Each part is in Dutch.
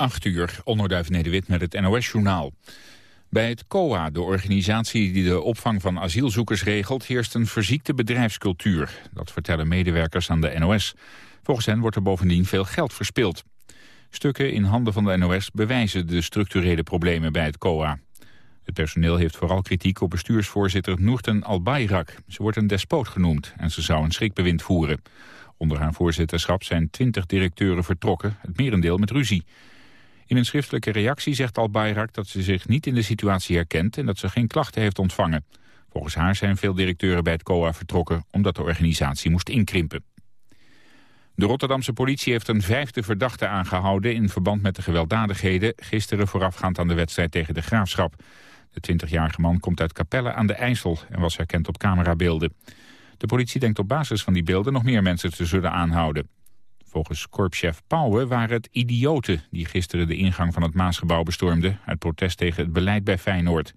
8 uur, onderduif Nederwit met het NOS-journaal. Bij het COA, de organisatie die de opvang van asielzoekers regelt... heerst een verziekte bedrijfscultuur. Dat vertellen medewerkers aan de NOS. Volgens hen wordt er bovendien veel geld verspild. Stukken in handen van de NOS bewijzen de structurele problemen bij het COA. Het personeel heeft vooral kritiek op bestuursvoorzitter Noorten Albayrak. Ze wordt een despoot genoemd en ze zou een schrikbewind voeren. Onder haar voorzitterschap zijn twintig directeuren vertrokken, het merendeel met ruzie. In een schriftelijke reactie zegt Al-Bayrak dat ze zich niet in de situatie herkent en dat ze geen klachten heeft ontvangen. Volgens haar zijn veel directeuren bij het COA vertrokken omdat de organisatie moest inkrimpen. De Rotterdamse politie heeft een vijfde verdachte aangehouden in verband met de gewelddadigheden gisteren voorafgaand aan de wedstrijd tegen de Graafschap. De 20-jarige man komt uit Capelle aan de IJssel en was herkend op camerabeelden. De politie denkt op basis van die beelden nog meer mensen te zullen aanhouden. Volgens korpschef Pauwen waren het idioten die gisteren de ingang van het Maasgebouw bestormden... uit protest tegen het beleid bij Feyenoord.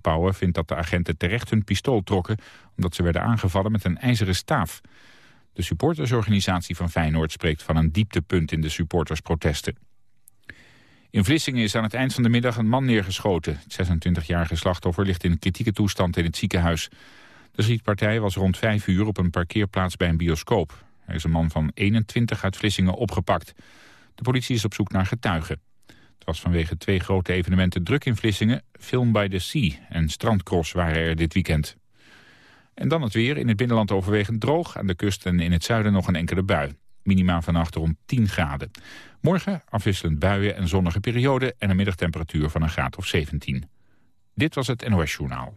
Pauwen vindt dat de agenten terecht hun pistool trokken... omdat ze werden aangevallen met een ijzeren staaf. De supportersorganisatie van Feyenoord spreekt van een dieptepunt in de supportersprotesten. In Vlissingen is aan het eind van de middag een man neergeschoten. Het 26-jarige slachtoffer ligt in kritieke toestand in het ziekenhuis. De schietpartij was rond 5 uur op een parkeerplaats bij een bioscoop. Er is een man van 21 uit Vlissingen opgepakt. De politie is op zoek naar getuigen. Het was vanwege twee grote evenementen druk in Vlissingen. Film by the Sea en Strandcross waren er dit weekend. En dan het weer. In het binnenland overwegend droog. Aan de kust en in het zuiden nog een enkele bui. Minima vannacht rond 10 graden. Morgen afwisselend buien en zonnige periode... en een middagtemperatuur van een graad of 17. Dit was het NOS Journaal.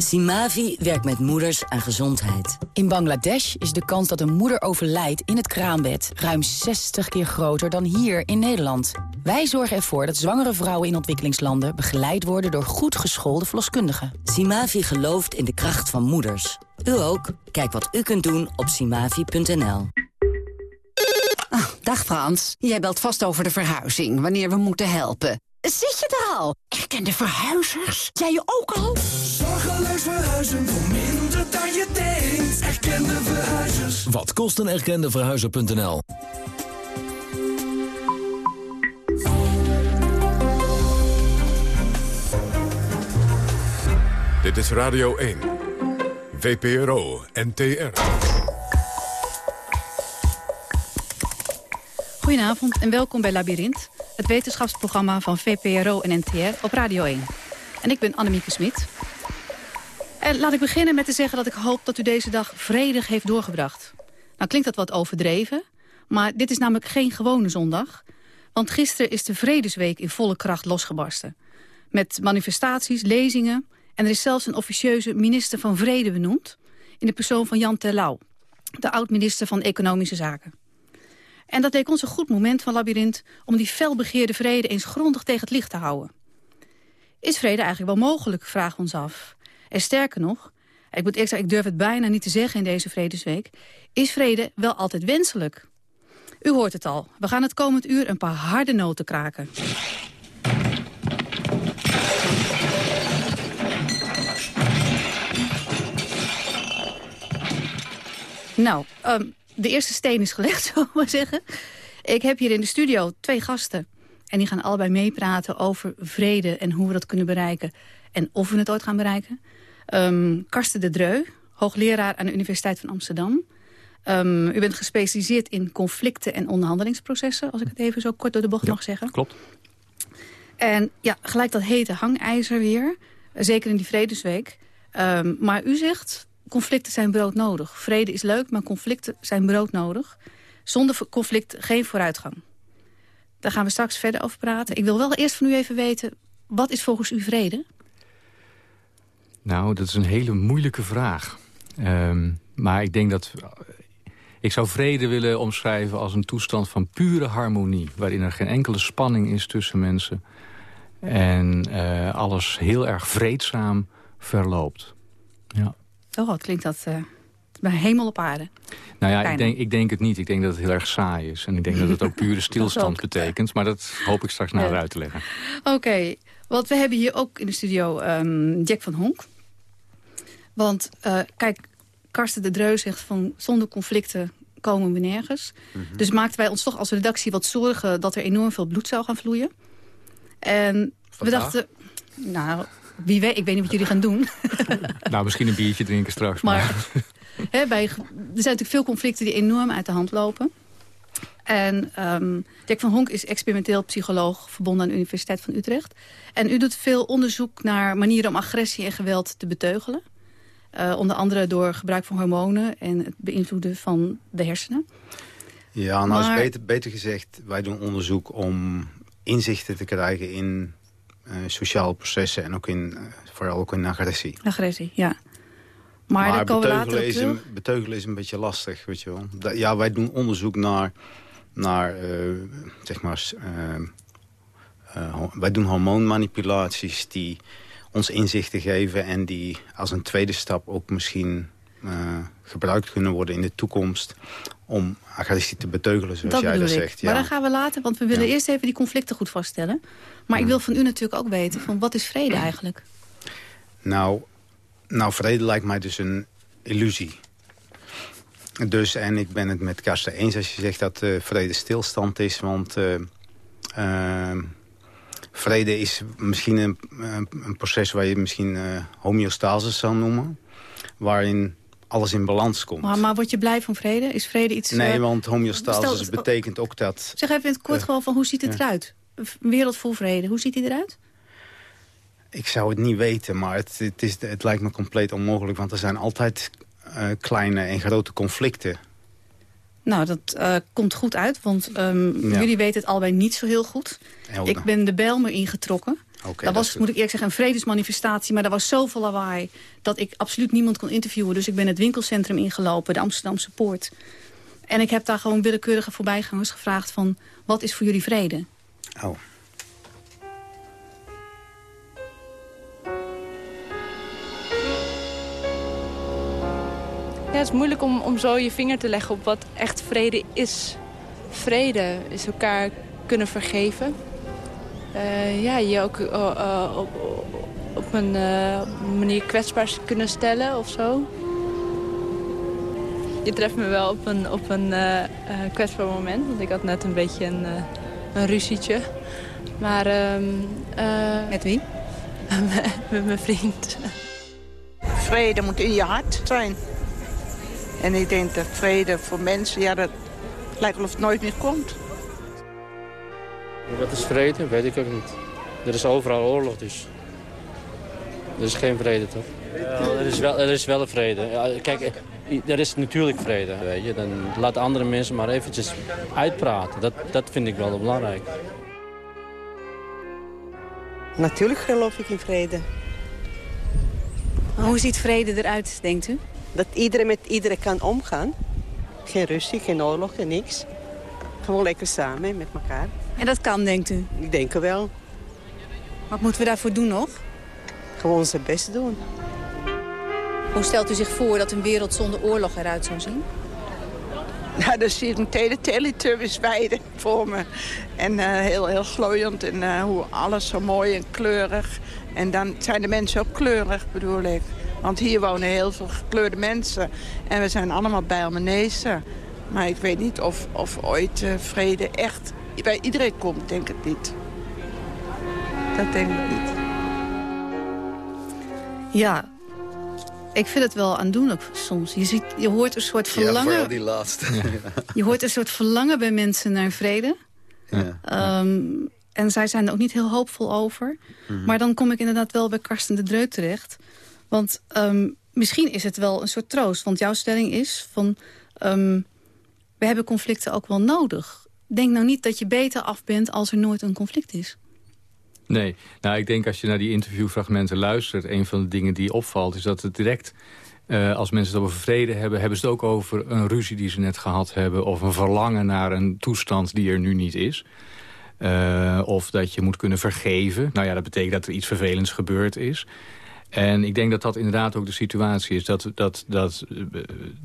Simavi werkt met moeders aan gezondheid. In Bangladesh is de kans dat een moeder overlijdt in het kraambed... ruim 60 keer groter dan hier in Nederland. Wij zorgen ervoor dat zwangere vrouwen in ontwikkelingslanden... begeleid worden door goed geschoolde verloskundigen. Simavi gelooft in de kracht van moeders. U ook? Kijk wat u kunt doen op simavi.nl. Ah, dag Frans, jij belt vast over de verhuizing, wanneer we moeten helpen. Zit je er al? Erkende verhuizers? Jij je ook al? Zorgeloos verhuizen voor minder dan je denkt. Erkende verhuizers. Wat kost een erkende verhuizer.nl? Dit is Radio 1. VPRO NTR. Goedenavond en welkom bij Labyrinth, het wetenschapsprogramma van VPRO en NTR op Radio 1. En ik ben Annemieke Smit. En laat ik beginnen met te zeggen dat ik hoop dat u deze dag vredig heeft doorgebracht. Nou klinkt dat wat overdreven, maar dit is namelijk geen gewone zondag. Want gisteren is de Vredesweek in volle kracht losgebarsten. Met manifestaties, lezingen en er is zelfs een officieuze minister van Vrede benoemd... in de persoon van Jan Terlouw, de oud-minister van Economische Zaken. En dat leek ons een goed moment van Labyrinth... om die felbegeerde vrede eens grondig tegen het licht te houden. Is vrede eigenlijk wel mogelijk, vragen we ons af. En sterker nog, ik moet zeggen, ik durf het bijna niet te zeggen in deze Vredesweek... is vrede wel altijd wenselijk? U hoort het al. We gaan het komend uur een paar harde noten kraken. Nou, um, de eerste steen is gelegd, zullen we maar zeggen. Ik heb hier in de studio twee gasten. En die gaan allebei meepraten over vrede en hoe we dat kunnen bereiken. En of we het ooit gaan bereiken. Um, Karsten de Dreu, hoogleraar aan de Universiteit van Amsterdam. Um, u bent gespecialiseerd in conflicten en onderhandelingsprocessen... als ik het even zo kort door de bocht mag zeggen. klopt. En ja, gelijk dat hete hangijzer weer. Zeker in die Vredesweek. Um, maar u zegt, conflicten zijn broodnodig. Vrede is leuk, maar conflicten zijn broodnodig. Zonder conflict geen vooruitgang. Daar gaan we straks verder over praten. Ik wil wel eerst van u even weten, wat is volgens u vrede? Nou, dat is een hele moeilijke vraag. Um, maar ik denk dat... Ik zou vrede willen omschrijven als een toestand van pure harmonie... waarin er geen enkele spanning is tussen mensen. En uh, alles heel erg vreedzaam verloopt. Ja. Oh, wat klinkt dat uh, bij hemel op aarde. Nou ja, ik denk, ik denk het niet. Ik denk dat het heel erg saai is. En ik denk dat het ook pure stilstand betekent. Maar dat hoop ik straks nader uit te leggen. Oké, want we hebben hier ook in de studio um, Jack van Honk. Want uh, kijk, Karsten de Dreu zegt van zonder conflicten komen we nergens. Mm -hmm. Dus maakten wij ons toch als redactie wat zorgen dat er enorm veel bloed zou gaan vloeien. En we dachten, nou, wie weet, ik weet niet wat jullie gaan doen. nou, misschien een biertje drinken straks. Maar, hè, bij, er zijn natuurlijk veel conflicten die enorm uit de hand lopen. En um, Jack van Honk is experimenteel psycholoog verbonden aan de Universiteit van Utrecht. En u doet veel onderzoek naar manieren om agressie en geweld te beteugelen. Uh, onder andere door gebruik van hormonen en het beïnvloeden van de hersenen. Ja, nou maar... is beter, beter gezegd, wij doen onderzoek om inzichten te krijgen in uh, sociale processen en ook in, uh, vooral ook in agressie. Agressie, ja. Maar, maar beteugelen, is een, beteugelen is een beetje lastig, weet je wel. Ja, wij doen onderzoek naar, naar uh, zeg maar, wij doen hormoonmanipulaties die ons inzichten geven... en die als een tweede stap ook misschien gebruikt kunnen worden in de toekomst om agressie te beteugelen, zoals dat jij dat ik. zegt. Ja. Maar dan gaan we later, want we willen ja. eerst even die conflicten goed vaststellen. Maar ik wil van u natuurlijk ook weten, van wat is vrede eigenlijk? Nou, nou, vrede lijkt mij dus een illusie. Dus, en ik ben het met Karsten eens als je zegt dat uh, vrede stilstand is. Want uh, vrede is misschien een, een, proces waar je misschien homeostasis zou noemen. Waarin alles in balans komt. Maar, maar word je blij van vrede? Is vrede iets... Nee, want homeostasis stel, betekent ook dat... Zeg even in het kort uh, gewoon van hoe ziet het ja. eruit? Een wereld vol vrede, hoe ziet die eruit? Ik zou het niet weten, maar het, het, is, het lijkt me compleet onmogelijk. Want er zijn altijd uh, kleine en grote conflicten. Nou, dat uh, komt goed uit, want um, ja. jullie weten het allebei niet zo heel goed. Helder. Ik ben de Bijlmer ingetrokken. Okay, dat was, moet ik eerlijk zeggen, een vredesmanifestatie. Maar er was zoveel lawaai dat ik absoluut niemand kon interviewen. Dus ik ben het winkelcentrum ingelopen, de Amsterdamse Poort. En ik heb daar gewoon willekeurige voorbijgangers gevraagd van... wat is voor jullie vrede? Oh. Ja, het is moeilijk om, om zo je vinger te leggen op wat echt vrede is. Vrede is elkaar kunnen vergeven. Uh, ja, je ook uh, uh, op, op een manier kwetsbaar kunnen stellen of zo. Je treft me wel op een, op een kwetsbaar moment. Want ik had net een beetje een, een ruzietje. Maar... Um, met wie? met mijn vriend. Vrede moet in je hart zijn. En ik denk dat vrede voor mensen, ja, dat lijkt wel of het nooit meer komt. Wat is vrede? Weet ik ook niet. Er is overal oorlog dus. Er is geen vrede, toch? Ja, er, is wel, er is wel een vrede. Ja, kijk, er is natuurlijk vrede, weet je. Dan laat andere mensen maar eventjes uitpraten. Dat, dat vind ik wel belangrijk. Natuurlijk geloof ik in vrede. Hoe ziet vrede eruit, denkt u? Dat iedereen met iedereen kan omgaan. Geen ruzie, geen oorlog, en niks. Gewoon lekker samen met elkaar. En dat kan, denkt u? Ik denk wel. Wat moeten we daarvoor doen nog? Gewoon onze best doen. Hoe stelt u zich voor dat een wereld zonder oorlog eruit zou zien? Nou, dan zie ik meteen de Teletubbies voor me. En uh, heel, heel glooiend en uh, hoe alles zo mooi en kleurig. En dan zijn de mensen ook kleurig, bedoel ik. Want hier wonen heel veel gekleurde mensen. En we zijn allemaal bij Almenezen. Maar ik weet niet of, of ooit uh, vrede echt bij iedereen komt, denk ik niet. Dat denk ik niet. Ja, ik vind het wel aandoenlijk soms. Je, ziet, je hoort een soort verlangen... Ja, vooral die laatste. je hoort een soort verlangen bij mensen naar vrede. Ja. Um, en zij zijn er ook niet heel hoopvol over. Mm -hmm. Maar dan kom ik inderdaad wel bij Karsten de Dreut terecht. Want um, misschien is het wel een soort troost. Want jouw stelling is van... Um, we hebben conflicten ook wel nodig. Denk nou niet dat je beter af bent als er nooit een conflict is. Nee, nou ik denk als je naar die interviewfragmenten luistert... een van de dingen die opvalt is dat het direct... Uh, als mensen het over vrede hebben, hebben ze het ook over een ruzie die ze net gehad hebben... of een verlangen naar een toestand die er nu niet is. Uh, of dat je moet kunnen vergeven. Nou ja, dat betekent dat er iets vervelends gebeurd is. En ik denk dat dat inderdaad ook de situatie is. Dat, dat, dat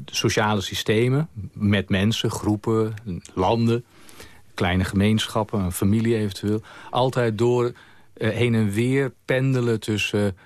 sociale systemen met mensen, groepen, landen... kleine gemeenschappen, een familie eventueel... altijd door heen en weer pendelen tussen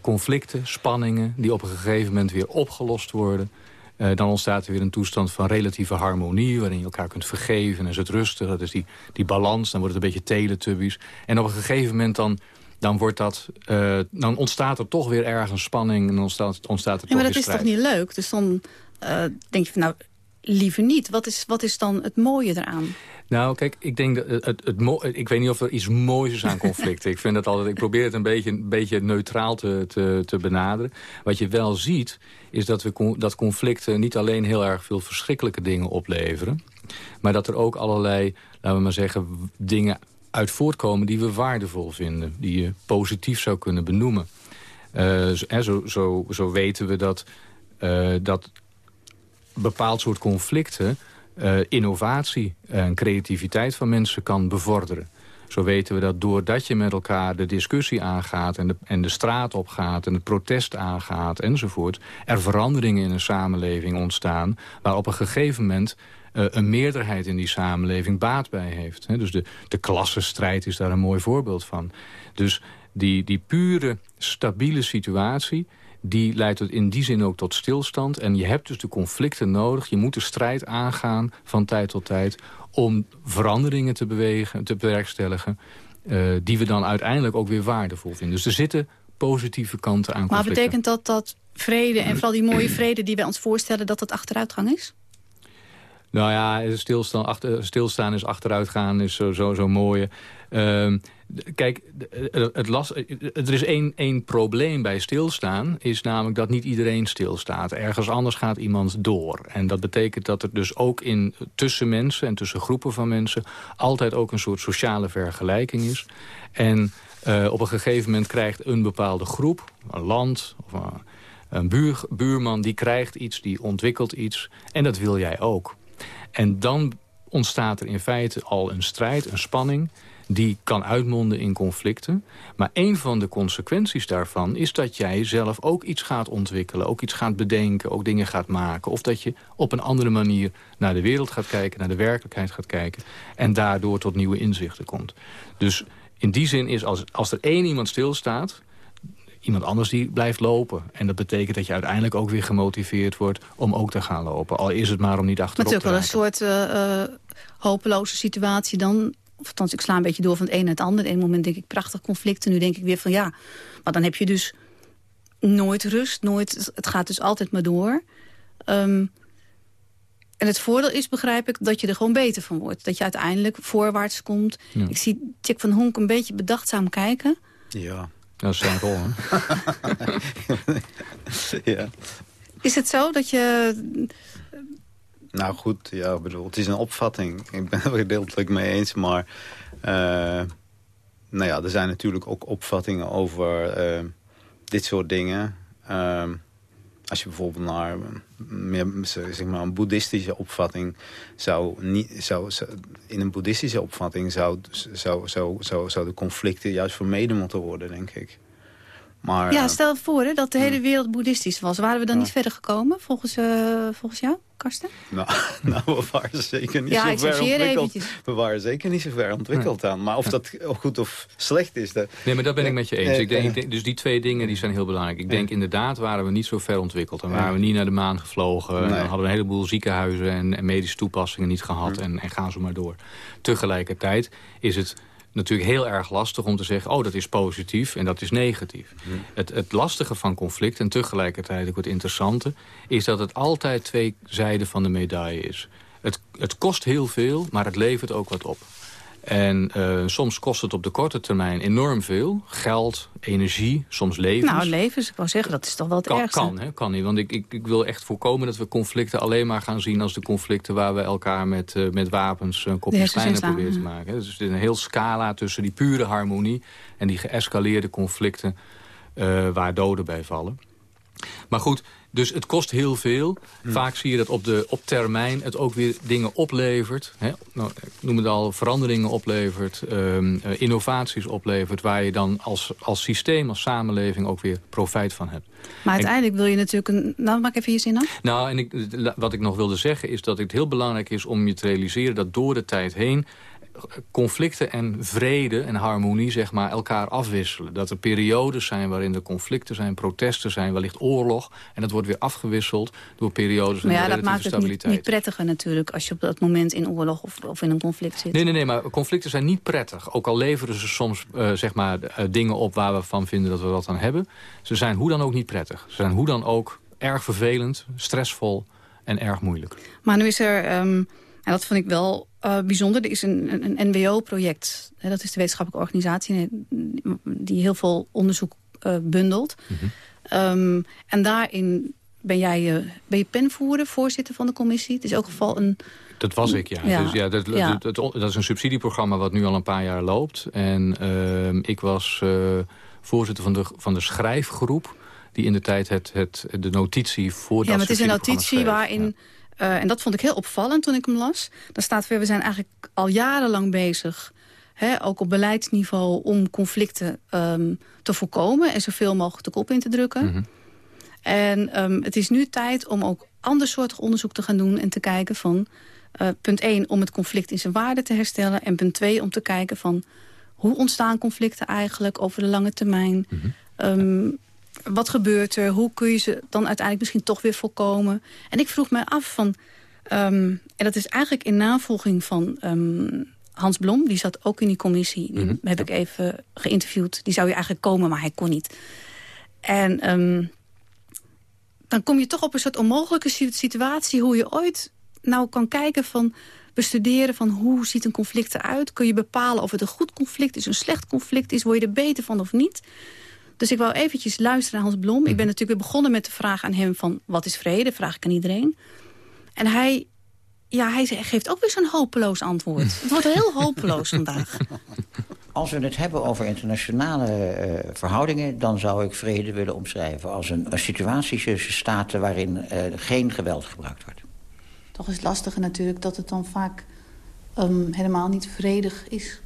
conflicten, spanningen... die op een gegeven moment weer opgelost worden... Dan ontstaat er weer een toestand van relatieve harmonie... waarin je elkaar kunt vergeven en zit rusten. Dat is die, die balans, dan wordt het een beetje teletubbies. En op een gegeven moment dan, dan, wordt dat, uh, dan ontstaat er toch weer ergens spanning... en dan ontstaat, ontstaat er ja, maar dat is toch niet leuk? Dus dan uh, denk je van nou, liever niet. Wat is, wat is dan het mooie eraan? Nou, kijk, ik denk dat het, het, het, ik weet niet of er iets moois is aan conflicten. ik vind dat altijd, ik probeer het een beetje, een beetje neutraal te, te, te benaderen. Wat je wel ziet, is dat, we, dat conflicten niet alleen heel erg veel verschrikkelijke dingen opleveren. Maar dat er ook allerlei, laten we maar zeggen, dingen uit voortkomen die we waardevol vinden. Die je positief zou kunnen benoemen. Uh, zo, zo, zo weten we dat, uh, dat bepaald soort conflicten uh, innovatie en creativiteit van mensen kan bevorderen. Zo weten we dat doordat je met elkaar de discussie aangaat... en de, en de straat opgaat en het protest aangaat enzovoort... er veranderingen in een samenleving ontstaan... waar op een gegeven moment een meerderheid in die samenleving baat bij heeft. dus de, de klassenstrijd is daar een mooi voorbeeld van. Dus die, die pure, stabiele situatie die leidt in die zin ook tot stilstand. En je hebt dus de conflicten nodig. Je moet de strijd aangaan van tijd tot tijd... om veranderingen te bewegen, te bewerkstelligen... Uh, die we dan uiteindelijk ook weer waardevol vinden. Dus er zitten positieve kanten aan conflicten. Maar betekent dat dat vrede en vooral die mooie vrede die wij ons voorstellen... dat dat achteruitgang is? Nou ja, stilstaan, achter, stilstaan is achteruitgaan, is zo, zo, zo mooi. Uh, kijk, het last, er is één, één probleem bij stilstaan... is namelijk dat niet iedereen stilstaat. Ergens anders gaat iemand door. En dat betekent dat er dus ook in, tussen mensen en tussen groepen van mensen... altijd ook een soort sociale vergelijking is. En op een gegeven moment krijgt een bepaalde groep, een land... of een, een buur, buurman, die krijgt iets, die ontwikkelt iets. En dat wil jij ook. En dan ontstaat er in feite al een strijd, een spanning die kan uitmonden in conflicten. Maar een van de consequenties daarvan is dat jij zelf ook iets gaat ontwikkelen. Ook iets gaat bedenken, ook dingen gaat maken. Of dat je op een andere manier naar de wereld gaat kijken, naar de werkelijkheid gaat kijken. En daardoor tot nieuwe inzichten komt. Dus in die zin is als, als er één iemand stilstaat iemand anders die blijft lopen. En dat betekent dat je uiteindelijk ook weer gemotiveerd wordt om ook te gaan lopen. Al is het maar om niet achterop te Maar het is ook wel een soort uh, hopeloze situatie dan. Of althans, ik sla een beetje door van het een naar het ander. Eén moment denk ik prachtig conflicten. Nu denk ik weer van ja, maar dan heb je dus nooit rust. Nooit, het gaat dus altijd maar door. Um, en het voordeel is, begrijp ik, dat je er gewoon beter van wordt. Dat je uiteindelijk voorwaarts komt. Ik zie Chick van Honk een beetje bedachtzaam kijken. Ja, dat is zijn rol, ja. Is het zo dat je... Nou goed, ja, bedoel, het is een opvatting. Ik ben het er gedeeltelijk mee eens, maar... Uh, nou ja, er zijn natuurlijk ook opvattingen over uh, dit soort dingen. Uh, als je bijvoorbeeld naar meer, zeg maar, een boeddhistische opvatting zou, niet, zou, in een boeddhistische opvatting zou, zou, zou, zou, zou de conflicten juist vermeden moeten worden, denk ik. Maar, ja, stel voor hè, dat de hele wereld boeddhistisch was. Waren we dan niet verder gekomen, volgens, uh, volgens jou, Karsten? Nou, nou, we waren zeker niet ja, zo ver ontwikkeld. We waren zeker niet zo ver ontwikkeld aan. Maar of dat goed of slecht is... Dat... Nee, maar dat ben ik met je eens. Ik denk, dus die twee dingen die zijn heel belangrijk. Ik denk inderdaad waren we niet zo ver ontwikkeld. En waren we niet naar de maan gevlogen. En dan hadden we een heleboel ziekenhuizen en, en medische toepassingen niet gehad. En, en gaan ze maar door. Tegelijkertijd is het natuurlijk heel erg lastig om te zeggen... oh, dat is positief en dat is negatief. Het, het lastige van conflict en tegelijkertijd ook het interessante... is dat het altijd twee zijden van de medaille is. Het, het kost heel veel, maar het levert ook wat op. En uh, soms kost het op de korte termijn enorm veel. Geld, energie, soms levens. Nou, levens, ik wou zeggen, dat is toch wel het kan, ergste. Kan, hè, kan niet. Want ik, ik, ik, wil echt voorkomen dat we conflicten alleen maar gaan zien... als de conflicten waar we elkaar met, uh, met wapens een kopje kleiner proberen te maken. Dus er is een heel scala tussen die pure harmonie... en die geëscaleerde conflicten uh, waar doden bij vallen. Maar goed, Dus het kost heel veel. Hm. Vaak zie je dat op, de, op termijn het ook weer dingen oplevert. Hè? Nou, ik noem het al, veranderingen oplevert, ehm, eh, innovaties oplevert... waar je dan als, als systeem, als samenleving ook weer profijt van hebt. Maar uiteindelijk wil je natuurlijk een... Nou, maak even je zin af. Nou, en ik, wat ik nog wilde zeggen is dat het heel belangrijk is om je te realiseren... dat door de tijd heen conflicten en vrede en harmonie zeg maar, elkaar afwisselen. Dat er periodes zijn waarin er conflicten zijn, protesten zijn, wellicht oorlog. En dat wordt weer afgewisseld door periodes Maar van ja, dat relatieve maakt het niet, stabiliteit. niet prettiger natuurlijk... als je op dat moment in oorlog of, of in een conflict zit. Nee, nee, nee, maar conflicten zijn niet prettig. Ook al leveren ze soms eh, zeg maar, eh, dingen op waar we van vinden dat we wat aan hebben. Ze zijn hoe dan ook niet prettig. Ze zijn hoe dan ook erg vervelend, stressvol en erg moeilijk. Maar nu is er, ehm, en dat vond ik wel eh, bijzonder... er is een, een, een NWO-project, dat is de wetenschappelijke organisatie... die heel veel onderzoek eh, bundelt. Mhm. Ehm, en daarin ben jij eh, ben je penvoerder, voorzitter van de commissie. Het is ook geval een... Dat was ik, ja. Ja. Dus, ja, dat, Ja. Dat, dat, dat is een subsidieprogramma wat nu al een paar jaar loopt. En ehm, ik was voorzitter van de, van de schrijfgroep... die in de tijd het, het, de notitie voor Ja, dat maar het is een notitie waarin... eh, en dat vond ik heel opvallend toen ik hem las. Daar staat weer, we zijn eigenlijk al jarenlang bezig... Hè, ook op beleidsniveau om conflicten ehm, te voorkomen... en zoveel mogelijk de kop in te drukken. Mhm. En ehm, het is nu tijd om ook andersoortig onderzoek te gaan doen... en te kijken van, eh, punt 1, om het conflict in zijn waarde te herstellen... en punt 2, om te kijken van, hoe ontstaan conflicten eigenlijk over de lange termijn... Ehm, wat gebeurt er? Hoe kun je ze dan uiteindelijk misschien toch weer voorkomen? En ik vroeg me af van... ehm, en dat is eigenlijk in navolging van ehm, Hans Blom. Die zat ook in die commissie. Die heb ik even geïnterviewd. Die zou hier eigenlijk komen, maar hij kon niet. En ehm, dan kom je toch op een soort onmogelijke si- situatie... hoe je ooit nou kan kijken van bestuderen van hoe ziet een conflict eruit. Kun je bepalen of het een goed conflict is, een slecht conflict is. Word je er beter van of niet? Dus ik wou eventjes luisteren naar Hans Blom. Ik ben natuurlijk weer begonnen met de vraag aan hem van... wat is vrede? Vraag ik aan iedereen. En hij, ja, hij geeft ook weer zo'n hopeloos antwoord. Het wordt heel hopeloos vandaag. Als we het hebben over internationale eh, verhoudingen... dan zou ik vrede willen omschrijven als een, een situatie tussen staten... waarin eh, geen geweld gebruikt wordt. Toch is het lastige natuurlijk dat het dan vaak ehm, helemaal niet vredig is.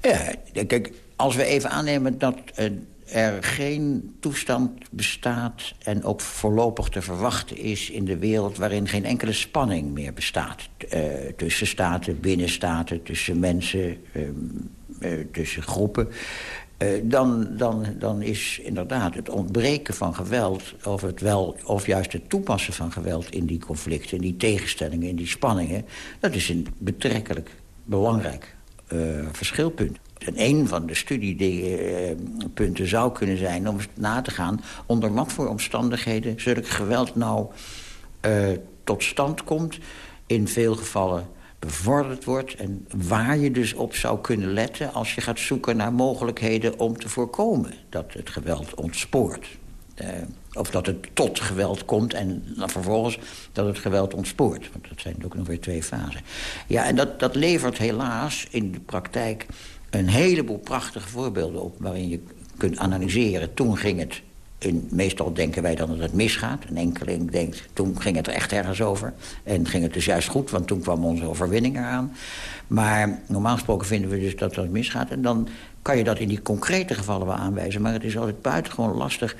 Ja, kijk, als we even aannemen dat eh, er geen toestand bestaat... en ook voorlopig te verwachten is in de wereld... waarin geen enkele spanning meer bestaat. eh, tussen staten, binnen staten, tussen mensen, ehm, eh, tussen groepen... eh, dan, dan, dan is inderdaad het ontbreken van geweld... Of, het wel, of juist het toepassen van geweld in die conflicten... in die tegenstellingen, in die spanningen... dat is een betrekkelijk belangrijk verschilpunt. En een van de studiepunten zou kunnen zijn om na te gaan... onder wat voor omstandigheden zulk geweld nou eh, tot stand komt... in veel gevallen bevorderd wordt... en waar je dus op zou kunnen letten als je gaat zoeken naar mogelijkheden... om te voorkomen dat het geweld ontspoort. Eh, of dat het tot geweld komt en vervolgens dat het geweld ontspoort. Want dat zijn ook nog weer twee fasen. Ja, en dat, dat levert helaas in de praktijk een heleboel prachtige voorbeelden op... waarin je kunt analyseren. Toen ging het, in, meestal denken wij dan dat het misgaat. Een enkeling denkt, toen ging het er echt ergens over. En ging het dus juist goed, want toen kwam onze overwinning eraan. Maar normaal gesproken vinden we dus dat dat misgaat. En dan kan je dat in die concrete gevallen wel aanwijzen. Maar het is altijd buitengewoon lastig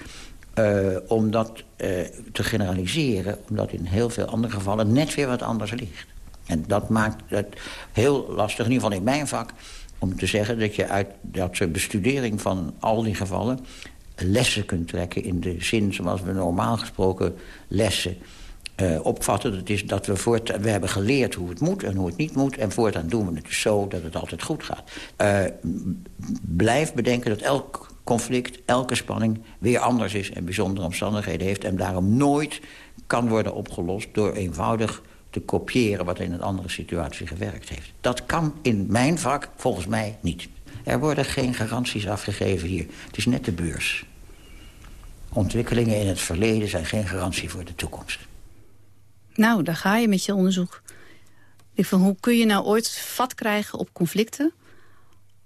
eh, om dat eh, te generaliseren... omdat in heel veel andere gevallen net weer wat anders ligt. En dat maakt het heel lastig, in ieder geval in mijn vak... om te zeggen dat je uit dat bestudering van al die gevallen... lessen kunt trekken in de zin zoals we normaal gesproken lessen eh, opvatten. Dat is dat we, voort, we hebben geleerd hoe het moet en hoe het niet moet... en voortaan doen we het dus zo dat het altijd goed gaat. Eh, blijf bedenken dat elk conflict, elke spanning weer anders is... en bijzondere omstandigheden heeft... en daarom nooit kan worden opgelost door eenvoudig te kopiëren... wat in een andere situatie gewerkt heeft. Dat kan in mijn vak volgens mij niet. Er worden geen garanties afgegeven hier. Het is net de beurs. Ontwikkelingen in het verleden zijn geen garantie voor de toekomst. Nou, daar ga je met je onderzoek. Van, hoe kun je nou ooit vat krijgen op conflicten?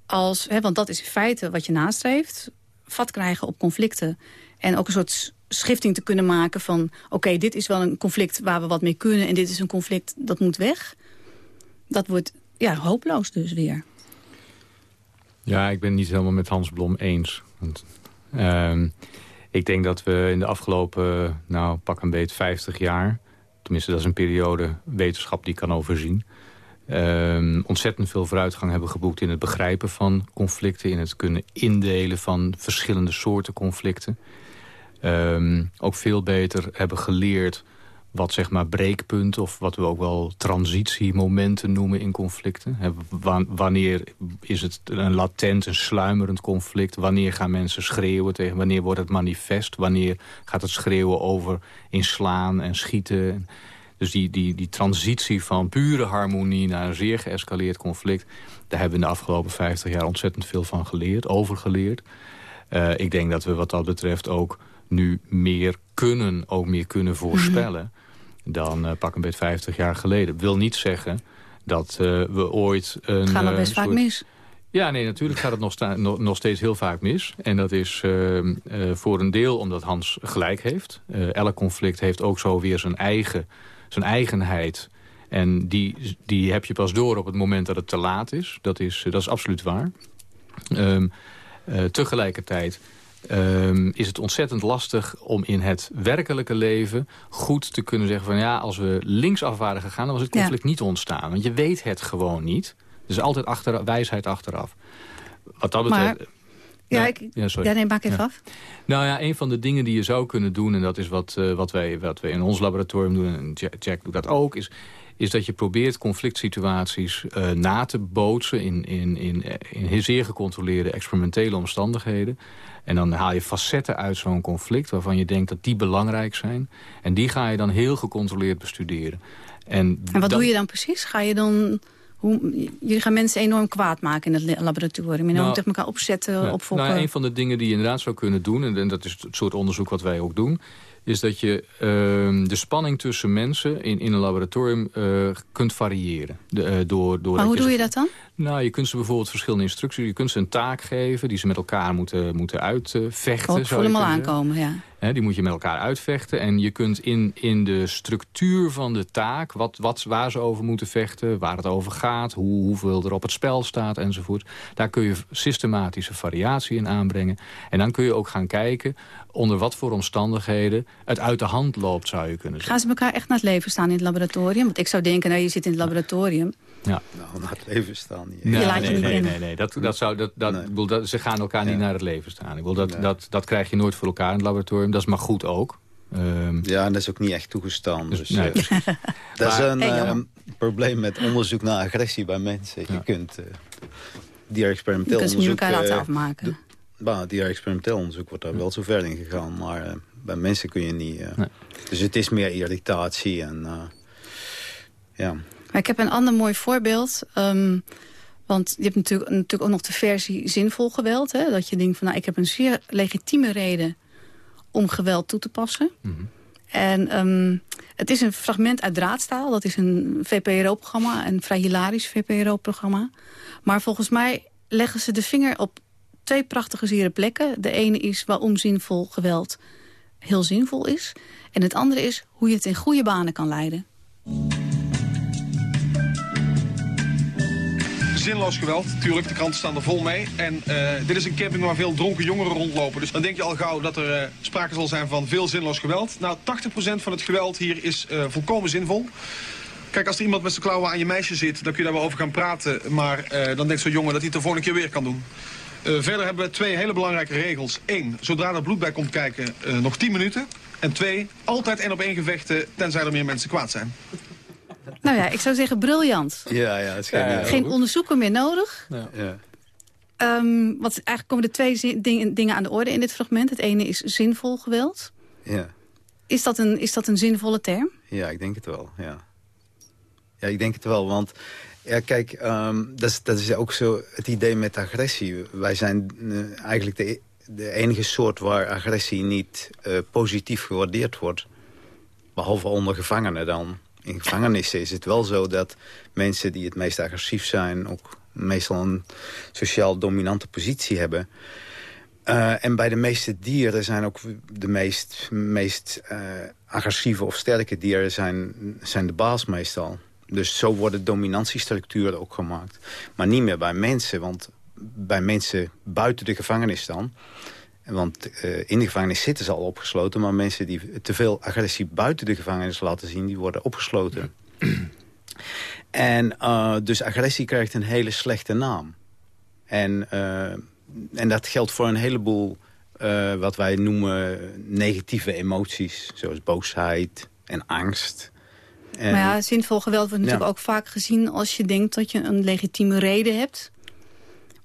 Als, hè, want dat is in feite wat je nastreeft. Vat krijgen op conflicten. En ook een soort schifting te kunnen maken van... oké, dit is wel een conflict waar we wat mee kunnen... en dit is een conflict dat moet weg. Dat wordt ja, hopeloos dus weer. Ja, ik ben niet helemaal met Hans Blom eens. Ehm, ik denk dat we in de afgelopen, nou, pak een beet 50 jaar... tenminste, dat is een periode wetenschap die kan overzien... Um, ontzettend veel vooruitgang hebben geboekt in het begrijpen van conflicten... in het kunnen indelen van verschillende soorten conflicten. Um, ook veel beter hebben geleerd wat zeg maar breekpunten... of wat we ook wel transitiemomenten noemen in conflicten. wanneer is het een latent, een sluimerend conflict? Wanneer gaan mensen schreeuwen tegen? Wanneer wordt het manifest? Wanneer gaat het schreeuwen over inslaan en schieten? Dus die, die, die transitie van pure harmonie naar een zeer geëscaleerd conflict... daar hebben we in de afgelopen 50 jaar ontzettend veel van geleerd, overgeleerd. Uh, ik denk dat we wat dat betreft ook nu meer kunnen, ook meer kunnen voorspellen... dan uh, pak een beetje 50 jaar geleden. Wil niet zeggen dat uh, we ooit... Een, het gaat nog best vaak mis. Ja, nee, natuurlijk gaat het nog, nog, nog, steeds heel vaak mis. En dat is uh, voor een deel omdat Hans gelijk heeft. elk conflict heeft ook zo weer zijn eigen zijn eigenheid. En die, die heb je pas door op het moment dat het te laat is. Dat is, dat is absoluut waar. Um, uh, tegelijkertijd um, is het ontzettend lastig om in het werkelijke leven goed te kunnen zeggen van ja, als we linksaf waren gegaan, dan was het conflict niet ontstaan. Want je weet het gewoon niet. Er is altijd achter, wijsheid achteraf. Wat dat betreft... Maar ja, nou, ik, ja, sorry. ja nee, maak even af. Nou ja, een van de dingen die je zou kunnen doen... en dat is wat, uh, wat, wij, wat wij in ons laboratorium doen... en Jack, doet dat ook... is, is dat je probeert conflict situaties uh, na te bootsen... In, in, in, in zeer gecontroleerde experimentele omstandigheden. En dan haal je facetten uit zo'n conflict... waarvan je denkt dat die belangrijk zijn. En die ga je dan heel gecontroleerd bestuderen. En, en wat doe je dan precies? Ga je dan hoe, jullie gaan mensen enorm kwaad maken in het laboratorium. En dan nou, tegen elkaar opzetten, ja. opfokken. Nou, een van de dingen die je inderdaad zou kunnen doen... en dat is het soort onderzoek wat wij ook doen is dat je uh, de spanning tussen mensen in, in een laboratorium uh, kunt variëren. De, uh, door, door maar hoe doe je dat dan? Nou, je kunt ze bijvoorbeeld verschillende instructies... je kunt ze een taak geven die ze met elkaar moeten, moeten uitvechten. Oh, ik voel hem al aankomen, ja. He, die moet je met elkaar uitvechten. En je kunt in, in de structuur van de taak... Wat, wat, waar ze over moeten vechten, waar het over gaat... Hoe, hoeveel er op het spel staat enzovoort. Daar kun je systematische variatie in aanbrengen. En dan kun je ook gaan kijken onder wat voor omstandigheden het uit de hand loopt, zou je kunnen zeggen. Gaan ze elkaar echt naar het leven staan in het laboratorium? Want ik zou denken, nou, je zit in het laboratorium. Ja. Nou, naar het leven staan niet. Nee, nee, nee, nee, nee, nee, Dat, dat zou, dat, dat, nee. dat, ze gaan elkaar niet naar het leven staan. Ik wil dat, dat, dat krijg je nooit voor elkaar in het laboratorium. Dat is maar goed ook. Um, ja, en dat is ook niet echt toegestaan. Dus, nee. uh, dat is een hey, uh, probleem met onderzoek naar agressie bij mensen. Je kunt uh, die experimenteel onderzoek... Je kunt ze elkaar laten afmaken. Bah, die experimenteel onderzoek wordt daar wel zo ver in gegaan. Maar uh, bij mensen kun je niet... Uh, nee. Dus het is meer irritatie en... Uh, ja. Maar ik heb een ander mooi voorbeeld. Um, want je hebt natuurlijk, natuurlijk ook nog de versie zinvol geweld. Hè? Dat je denkt van, nou, ik heb een zeer legitieme reden om geweld toe te passen. Mm -hmm. En um, het is een fragment uit Draadstaal. Dat is een VPRO-programma, een vrij hilarisch VPRO-programma. Maar volgens mij leggen ze de vinger op twee prachtige zere plekken. De ene is waarom zinvol geweld heel zinvol is. En het andere is hoe je het in goede banen kan leiden. Zinloos geweld. Tuurlijk, de kranten staan er vol mee. En uh, dit is een camping waar veel dronken jongeren rondlopen. Dus dan denk je al gauw dat er uh, sprake zal zijn van veel zinloos geweld. Nou, 80% van het geweld hier is uh, volkomen zinvol. Kijk, als er iemand met zijn klauwen aan je meisje zit, dan kun je daar wel over gaan praten. Maar dan denkt zo'n jongen dat hij het de volgende keer weer kan doen. Verder hebben we twee hele belangrijke regels. Eén, zodra er bloed bij komt kijken, nog 10 minuten. En twee, altijd één op één gevechten, tenzij er meer mensen kwaad zijn. Nou ja, ik zou zeggen briljant. Ja, ja. Het ja, Geen onderzoeken meer nodig. Ja. ja. Um, wat, eigenlijk komen er twee dingen, dingen aan de orde in dit fragment. Het ene is zinvol geweld. Ja. Is dat een, is dat een zinvolle term? Ja, ik denk het wel, ja. Ja, ik denk het wel, want ja, kijk, um, dat, is, dat is ook zo het idee met agressie. Wij zijn uh, eigenlijk de, de enige soort waar agressie niet uh, positief gewaardeerd wordt. Behalve onder gevangenen dan. In gevangenissen is het wel zo dat mensen die het meest agressief zijn... ook meestal een sociaal dominante positie hebben. Uh, en bij de meeste dieren zijn ook de meest, meest uh, agressieve of sterke dieren zijn, zijn de baas meestal. Dus zo worden dominantiestructuren ook gemaakt. Maar niet meer bij mensen, want bij mensen buiten de gevangenis dan... Want uh, in de gevangenis zitten ze al opgesloten... maar mensen die te veel agressie buiten de gevangenis laten zien... die worden opgesloten. en uh, dus agressie krijgt een hele slechte naam. En, uh, en dat geldt voor een heleboel... wat wij noemen negatieve emoties. Zoals boosheid en angst. En, maar ja, zinvol geweld wordt natuurlijk ook vaak gezien... als je denkt dat je een legitieme reden hebt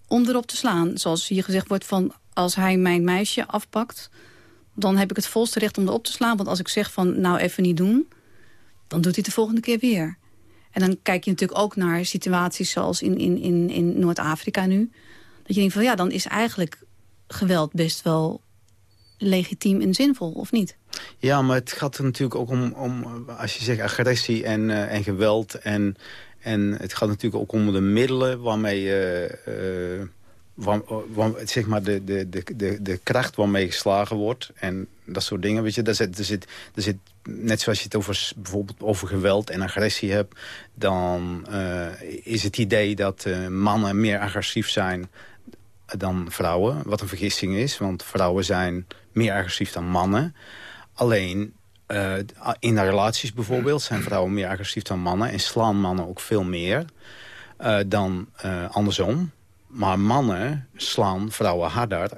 om erop te slaan. Zoals hier gezegd wordt van als hij mijn meisje afpakt... dan heb ik het volste recht om erop te slaan. Want als ik zeg van nou even niet doen... dan doet hij het de volgende keer weer. En dan kijk je natuurlijk ook naar situaties zoals in, in, in, in Noord-Afrika nu. Dat je denkt van ja, dan is eigenlijk geweld best wel legitiem en zinvol, of niet? Ja, maar het gaat er natuurlijk ook om, om als je zegt agressie en, uh, en geweld... En, en het gaat natuurlijk ook om de middelen waarmee je... Uh, zeg maar de, de, de, de, kracht waarmee geslagen wordt en dat soort dingen. Weet je, daar zit, er zit, er zit, net zoals je het over, bijvoorbeeld over geweld en agressie hebt... dan uh, is het idee dat uh, mannen meer agressief zijn dan vrouwen. Wat een vergissing is, want vrouwen zijn meer agressief dan mannen. Alleen uh, in relaties bijvoorbeeld zijn vrouwen meer agressief dan mannen... en slaan mannen ook veel meer dan andersom. Maar mannen slaan vrouwen harder